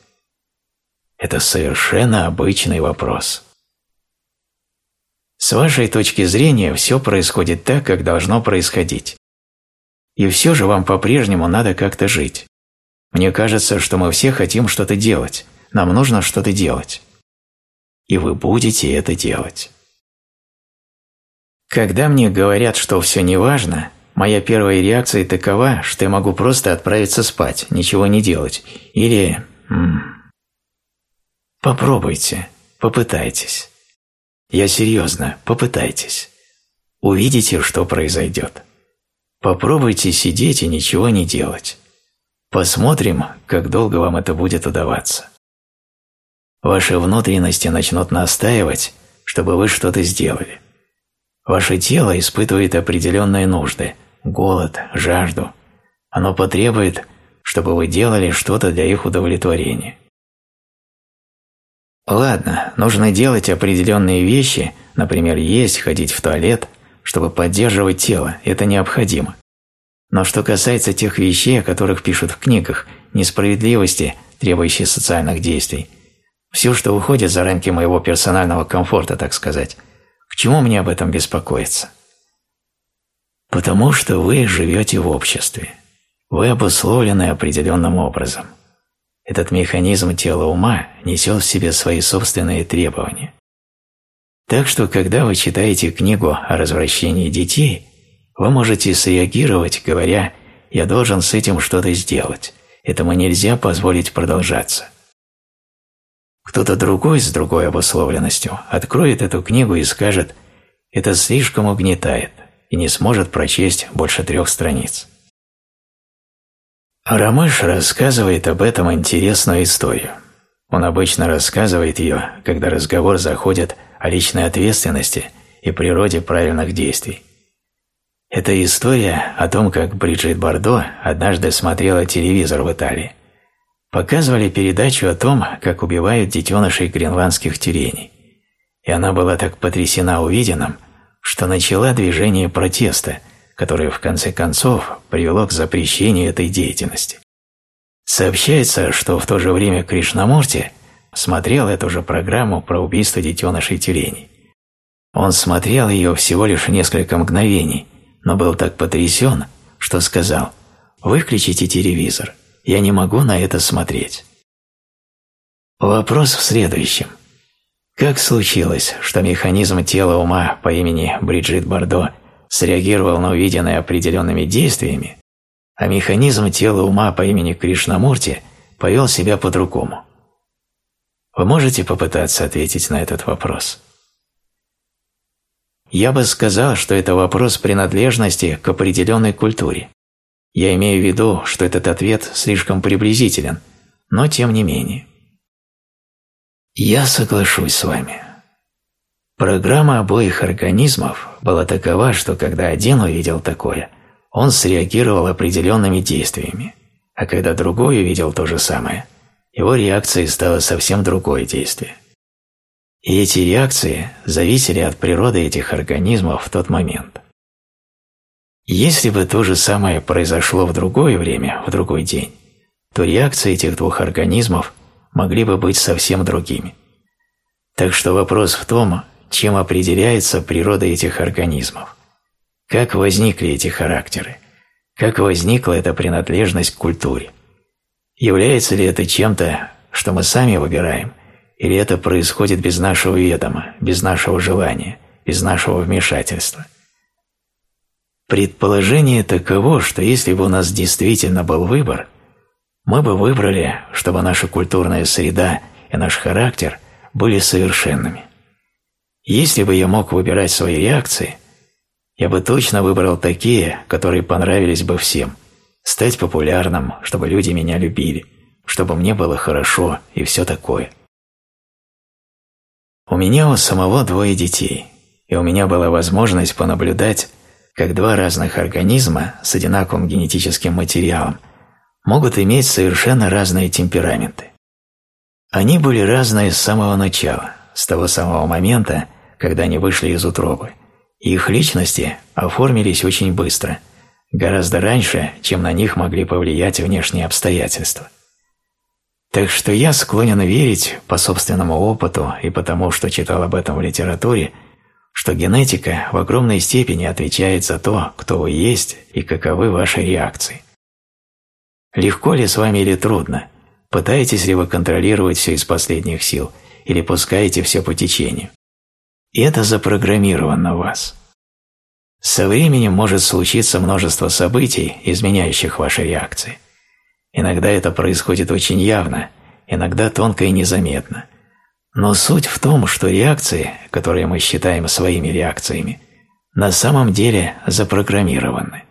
Это совершенно обычный вопрос. С вашей точки зрения все происходит так, как должно происходить. И все же вам по-прежнему надо как-то жить. Мне кажется, что мы все хотим что-то делать. Нам нужно что-то делать. И вы будете это делать. Когда мне говорят, что все не важно, моя первая реакция такова, что я могу просто отправиться спать, ничего не делать. Или... М -м, попробуйте, попытайтесь. Я серьезно, попытайтесь. Увидите, что произойдет. Попробуйте сидеть и ничего не делать. Посмотрим, как долго вам это будет удаваться. Ваши внутренности начнут настаивать, чтобы вы что-то сделали. Ваше тело испытывает определенные нужды – голод, жажду. Оно потребует, чтобы вы делали что-то для их удовлетворения. Ладно, нужно делать определенные вещи, например, есть, ходить в туалет, чтобы поддерживать тело, это необходимо. Но что касается тех вещей, о которых пишут в книгах, несправедливости, требующей социальных действий, все, что уходит за рамки моего персонального комфорта, так сказать, к чему мне об этом беспокоиться? Потому что вы живете в обществе. Вы обусловлены определенным образом. Этот механизм тела ума несет в себе свои собственные требования. Так что, когда вы читаете книгу о развращении детей – вы можете среагировать, говоря «я должен с этим что-то сделать, этому нельзя позволить продолжаться». Кто-то другой с другой обусловленностью откроет эту книгу и скажет «это слишком угнетает» и не сможет прочесть больше трех страниц. Рамыш рассказывает об этом интересную историю. Он обычно рассказывает ее, когда разговор заходит о личной ответственности и природе правильных действий. Это история о том, как Бриджит Бардо однажды смотрела телевизор в Италии. Показывали передачу о том, как убивают детенышей гренландских тюленей. И она была так потрясена увиденным, что начала движение протеста, которое в конце концов привело к запрещению этой деятельности. Сообщается, что в то же время Кришнамурти смотрел эту же программу про убийство детенышей тюленей. Он смотрел ее всего лишь несколько мгновений, но был так потрясен, что сказал «Выключите телевизор, я не могу на это смотреть». Вопрос в следующем. Как случилось, что механизм тела ума по имени Бриджит Бардо среагировал на увиденное определенными действиями, а механизм тела ума по имени Кришнамурти повел себя по-другому. Вы можете попытаться ответить на этот вопрос? Я бы сказал, что это вопрос принадлежности к определенной культуре. Я имею в виду, что этот ответ слишком приблизителен, но тем не менее. Я соглашусь с вами. Программа обоих организмов была такова, что когда один увидел такое, он среагировал определенными действиями, а когда другой увидел то же самое, его реакцией стало совсем другое действие. И эти реакции зависели от природы этих организмов в тот момент. Если бы то же самое произошло в другое время, в другой день, то реакции этих двух организмов могли бы быть совсем другими. Так что вопрос в том, чем определяется природа этих организмов. Как возникли эти характеры? Как возникла эта принадлежность к культуре? Является ли это чем-то, что мы сами выбираем, или это происходит без нашего ведома, без нашего желания, без нашего вмешательства? Предположение таково, что если бы у нас действительно был выбор, мы бы выбрали, чтобы наша культурная среда и наш характер были совершенными. Если бы я мог выбирать свои реакции, я бы точно выбрал такие, которые понравились бы всем. Стать популярным, чтобы люди меня любили, чтобы мне было хорошо и все такое. У меня у самого двое детей, и у меня была возможность понаблюдать, как два разных организма с одинаковым генетическим материалом могут иметь совершенно разные темпераменты. Они были разные с самого начала, с того самого момента, когда они вышли из утробы. Их личности оформились очень быстро, гораздо раньше, чем на них могли повлиять внешние обстоятельства. Так что я склонен верить по собственному опыту и потому, что читал об этом в литературе, что генетика в огромной степени отвечает за то, кто вы есть и каковы ваши реакции. Легко ли с вами или трудно? Пытаетесь ли вы контролировать все из последних сил или пускаете все по течению? Это запрограммировано в вас. Со временем может случиться множество событий, изменяющих ваши реакции. Иногда это происходит очень явно, иногда тонко и незаметно. Но суть в том, что реакции, которые мы считаем своими реакциями, на самом деле запрограммированы.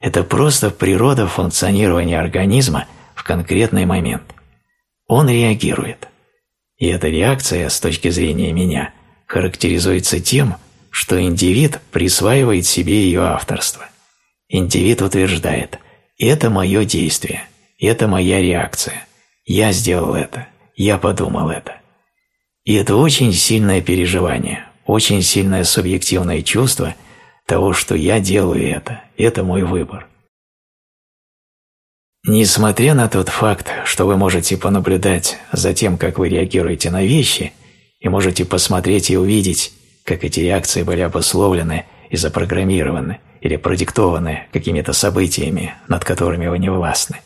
Это просто природа функционирования организма в конкретный момент. Он реагирует. И эта реакция, с точки зрения меня, характеризуется тем, что индивид присваивает себе ее авторство. Индивид утверждает «это мое действие, это моя реакция, я сделал это, я подумал это». И это очень сильное переживание, очень сильное субъективное чувство – того, что я делаю это, это мой выбор. Несмотря на тот факт, что вы можете понаблюдать за тем, как вы реагируете на вещи, и можете посмотреть и увидеть, как эти реакции были обусловлены и запрограммированы или продиктованы какими-то событиями, над которыми вы не властны.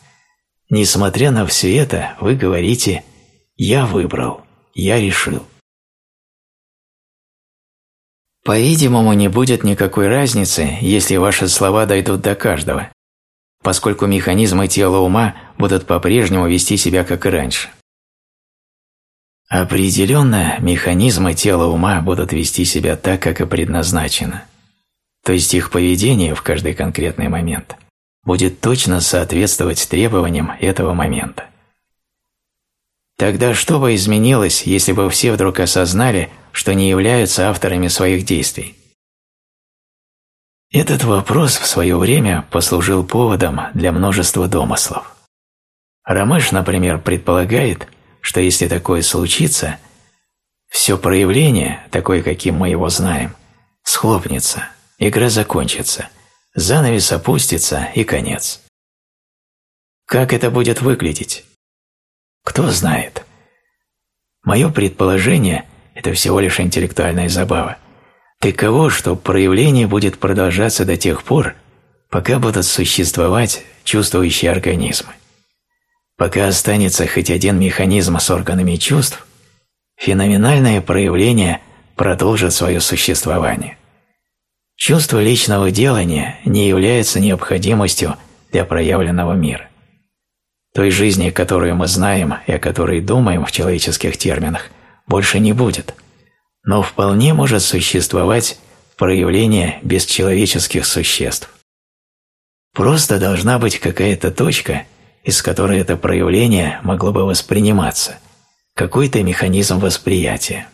Несмотря на все это, вы говорите «я выбрал», «я решил». По-видимому, не будет никакой разницы, если ваши слова дойдут до каждого, поскольку механизмы тела ума будут по-прежнему вести себя как и раньше. Определенно, механизмы тела ума будут вести себя так, как и предназначено. То есть их поведение в каждый конкретный момент будет точно соответствовать требованиям этого момента. Тогда что бы изменилось, если бы все вдруг осознали, что не являются авторами своих действий? Этот вопрос в свое время послужил поводом для множества домыслов. Рамеш, например, предполагает, что если такое случится, все проявление, такое, каким мы его знаем, схлопнется, игра закончится, занавес опустится и конец. Как это будет выглядеть? Кто знает? Мое предположение – это всего лишь интеллектуальная забава. Таково, что проявление будет продолжаться до тех пор, пока будут существовать чувствующие организмы. Пока останется хоть один механизм с органами чувств, феноменальное проявление продолжит свое существование. Чувство личного делания не является необходимостью для проявленного мира. Той жизни, которую мы знаем и о которой думаем в человеческих терминах, больше не будет, но вполне может существовать проявление бесчеловеческих существ. Просто должна быть какая-то точка, из которой это проявление могло бы восприниматься, какой-то механизм восприятия.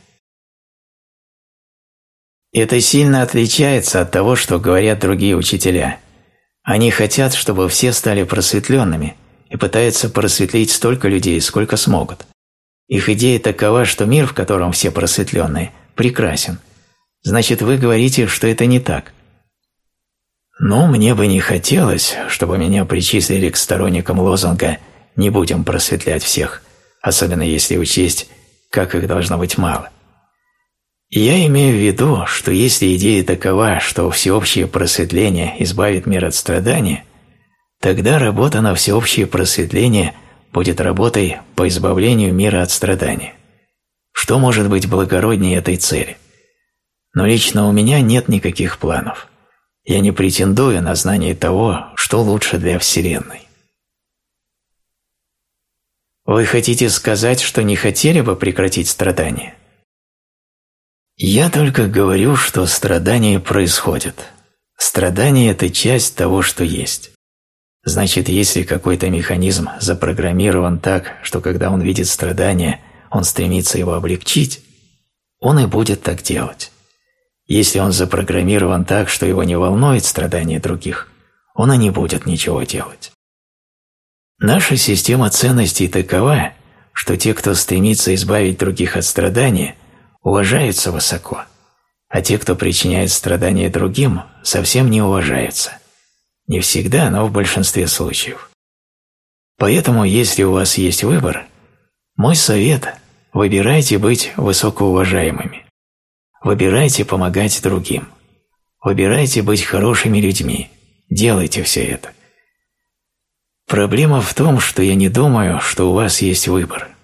Это сильно отличается от того, что говорят другие учителя. Они хотят, чтобы все стали просветленными и пытаются просветлить столько людей, сколько смогут. Их идея такова, что мир, в котором все просветленные, прекрасен. Значит, вы говорите, что это не так. Но мне бы не хотелось, чтобы меня причислили к сторонникам лозунга «не будем просветлять всех», особенно если учесть, как их должно быть мало. Я имею в виду, что если идея такова, что всеобщее просветление избавит мир от страдания, тогда работа на всеобщее просветление будет работой по избавлению мира от страдания. Что может быть благороднее этой цели? Но лично у меня нет никаких планов. Я не претендую на знание того, что лучше для Вселенной. Вы хотите сказать, что не хотели бы прекратить страдания? Я только говорю, что страдания происходят. Страдание – это часть того, что есть. Значит, если какой-то механизм запрограммирован так, что когда он видит страдание, он стремится его облегчить, он и будет так делать. Если он запрограммирован так, что его не волнует страдания других, он и не будет ничего делать. Наша система ценностей такова, что те, кто стремится избавить других от страдания – уважаются высоко, а те, кто причиняет страдания другим, совсем не уважаются. Не всегда, но в большинстве случаев. Поэтому, если у вас есть выбор, мой совет – выбирайте быть высокоуважаемыми. Выбирайте помогать другим. Выбирайте быть хорошими людьми. Делайте все это. Проблема в том, что я не думаю, что у вас есть выбор –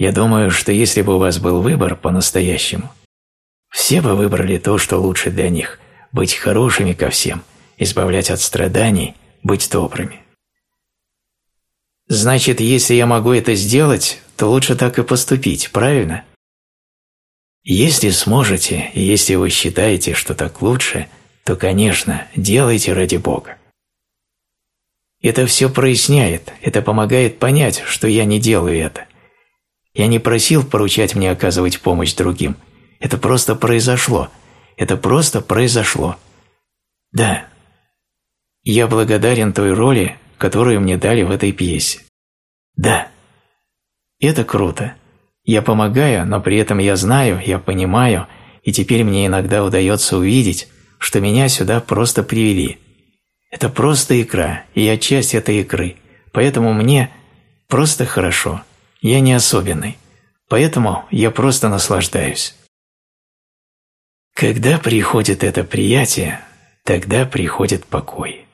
я думаю, что если бы у вас был выбор по-настоящему, все бы выбрали то, что лучше для них – быть хорошими ко всем, избавлять от страданий, быть добрыми. Значит, если я могу это сделать, то лучше так и поступить, правильно? Если сможете, если вы считаете, что так лучше, то, конечно, делайте ради Бога. Это все проясняет, это помогает понять, что я не делаю это, я не просил поручать мне оказывать помощь другим. Это просто произошло. Это просто произошло. Да. Я благодарен той роли, которую мне дали в этой пьесе. Да. Это круто. Я помогаю, но при этом я знаю, я понимаю, и теперь мне иногда удается увидеть, что меня сюда просто привели. Это просто игра, и я часть этой игры, поэтому мне просто хорошо. Я не особенный, поэтому я просто наслаждаюсь. Когда приходит это приятие, тогда приходит покой.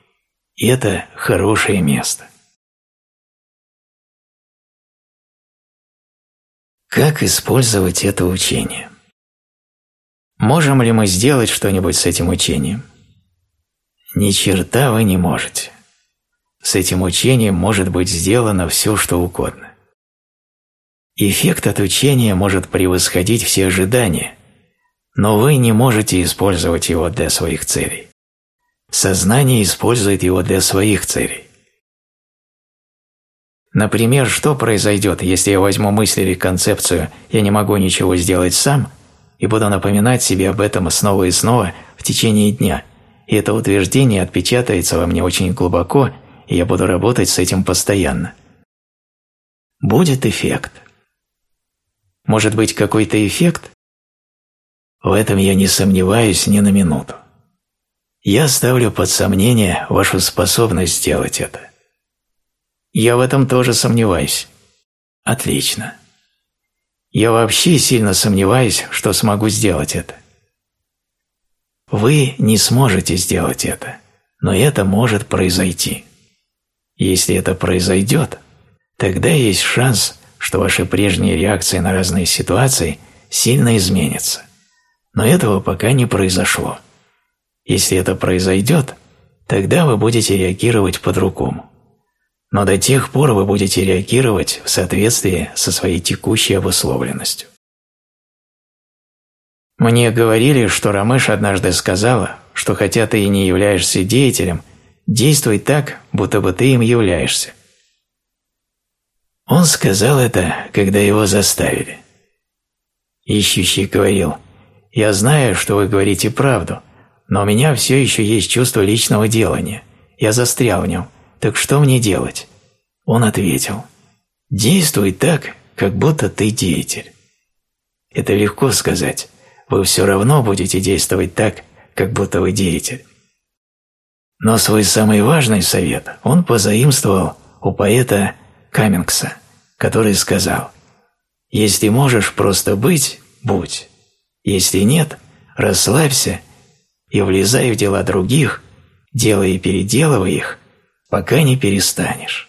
Это хорошее место. Как использовать это учение? Можем ли мы сделать что-нибудь с этим учением? Ни черта вы не можете. С этим учением может быть сделано все, что угодно. Эффект от учения может превосходить все ожидания, но вы не можете использовать его для своих целей. Сознание использует его для своих целей. Например, что произойдет, если я возьму мысль или концепцию «я не могу ничего сделать сам» и буду напоминать себе об этом снова и снова в течение дня, и это утверждение отпечатается во мне очень глубоко, и я буду работать с этим постоянно. Будет эффект – может быть какой-то эффект? В этом я не сомневаюсь ни на минуту. Я ставлю под сомнение вашу способность сделать это. Я в этом тоже сомневаюсь. Отлично. Я вообще сильно сомневаюсь, что смогу сделать это. Вы не сможете сделать это, но это может произойти. Если это произойдет, тогда есть шанс, что ваши прежние реакции на разные ситуации сильно изменятся. Но этого пока не произошло. Если это произойдет, тогда вы будете реагировать по-другому. Но до тех пор вы будете реагировать в соответствии со своей текущей обусловленностью. Мне говорили, что Рамеш однажды сказала, что хотя ты и не являешься деятелем, действуй так, будто бы ты им являешься. Он сказал это, когда его заставили. Ищущий говорил, «Я знаю, что вы говорите правду, но у меня все еще есть чувство личного делания. Я застрял в нем. Так что мне делать?» Он ответил, «Действуй так, как будто ты деятель». Это легко сказать. Вы все равно будете действовать так, как будто вы деятель. Но свой самый важный совет он позаимствовал у поэта Каммингса, который сказал «Если можешь просто быть, будь. Если нет, расслабься и влезай в дела других, делай и переделывай их, пока не перестанешь».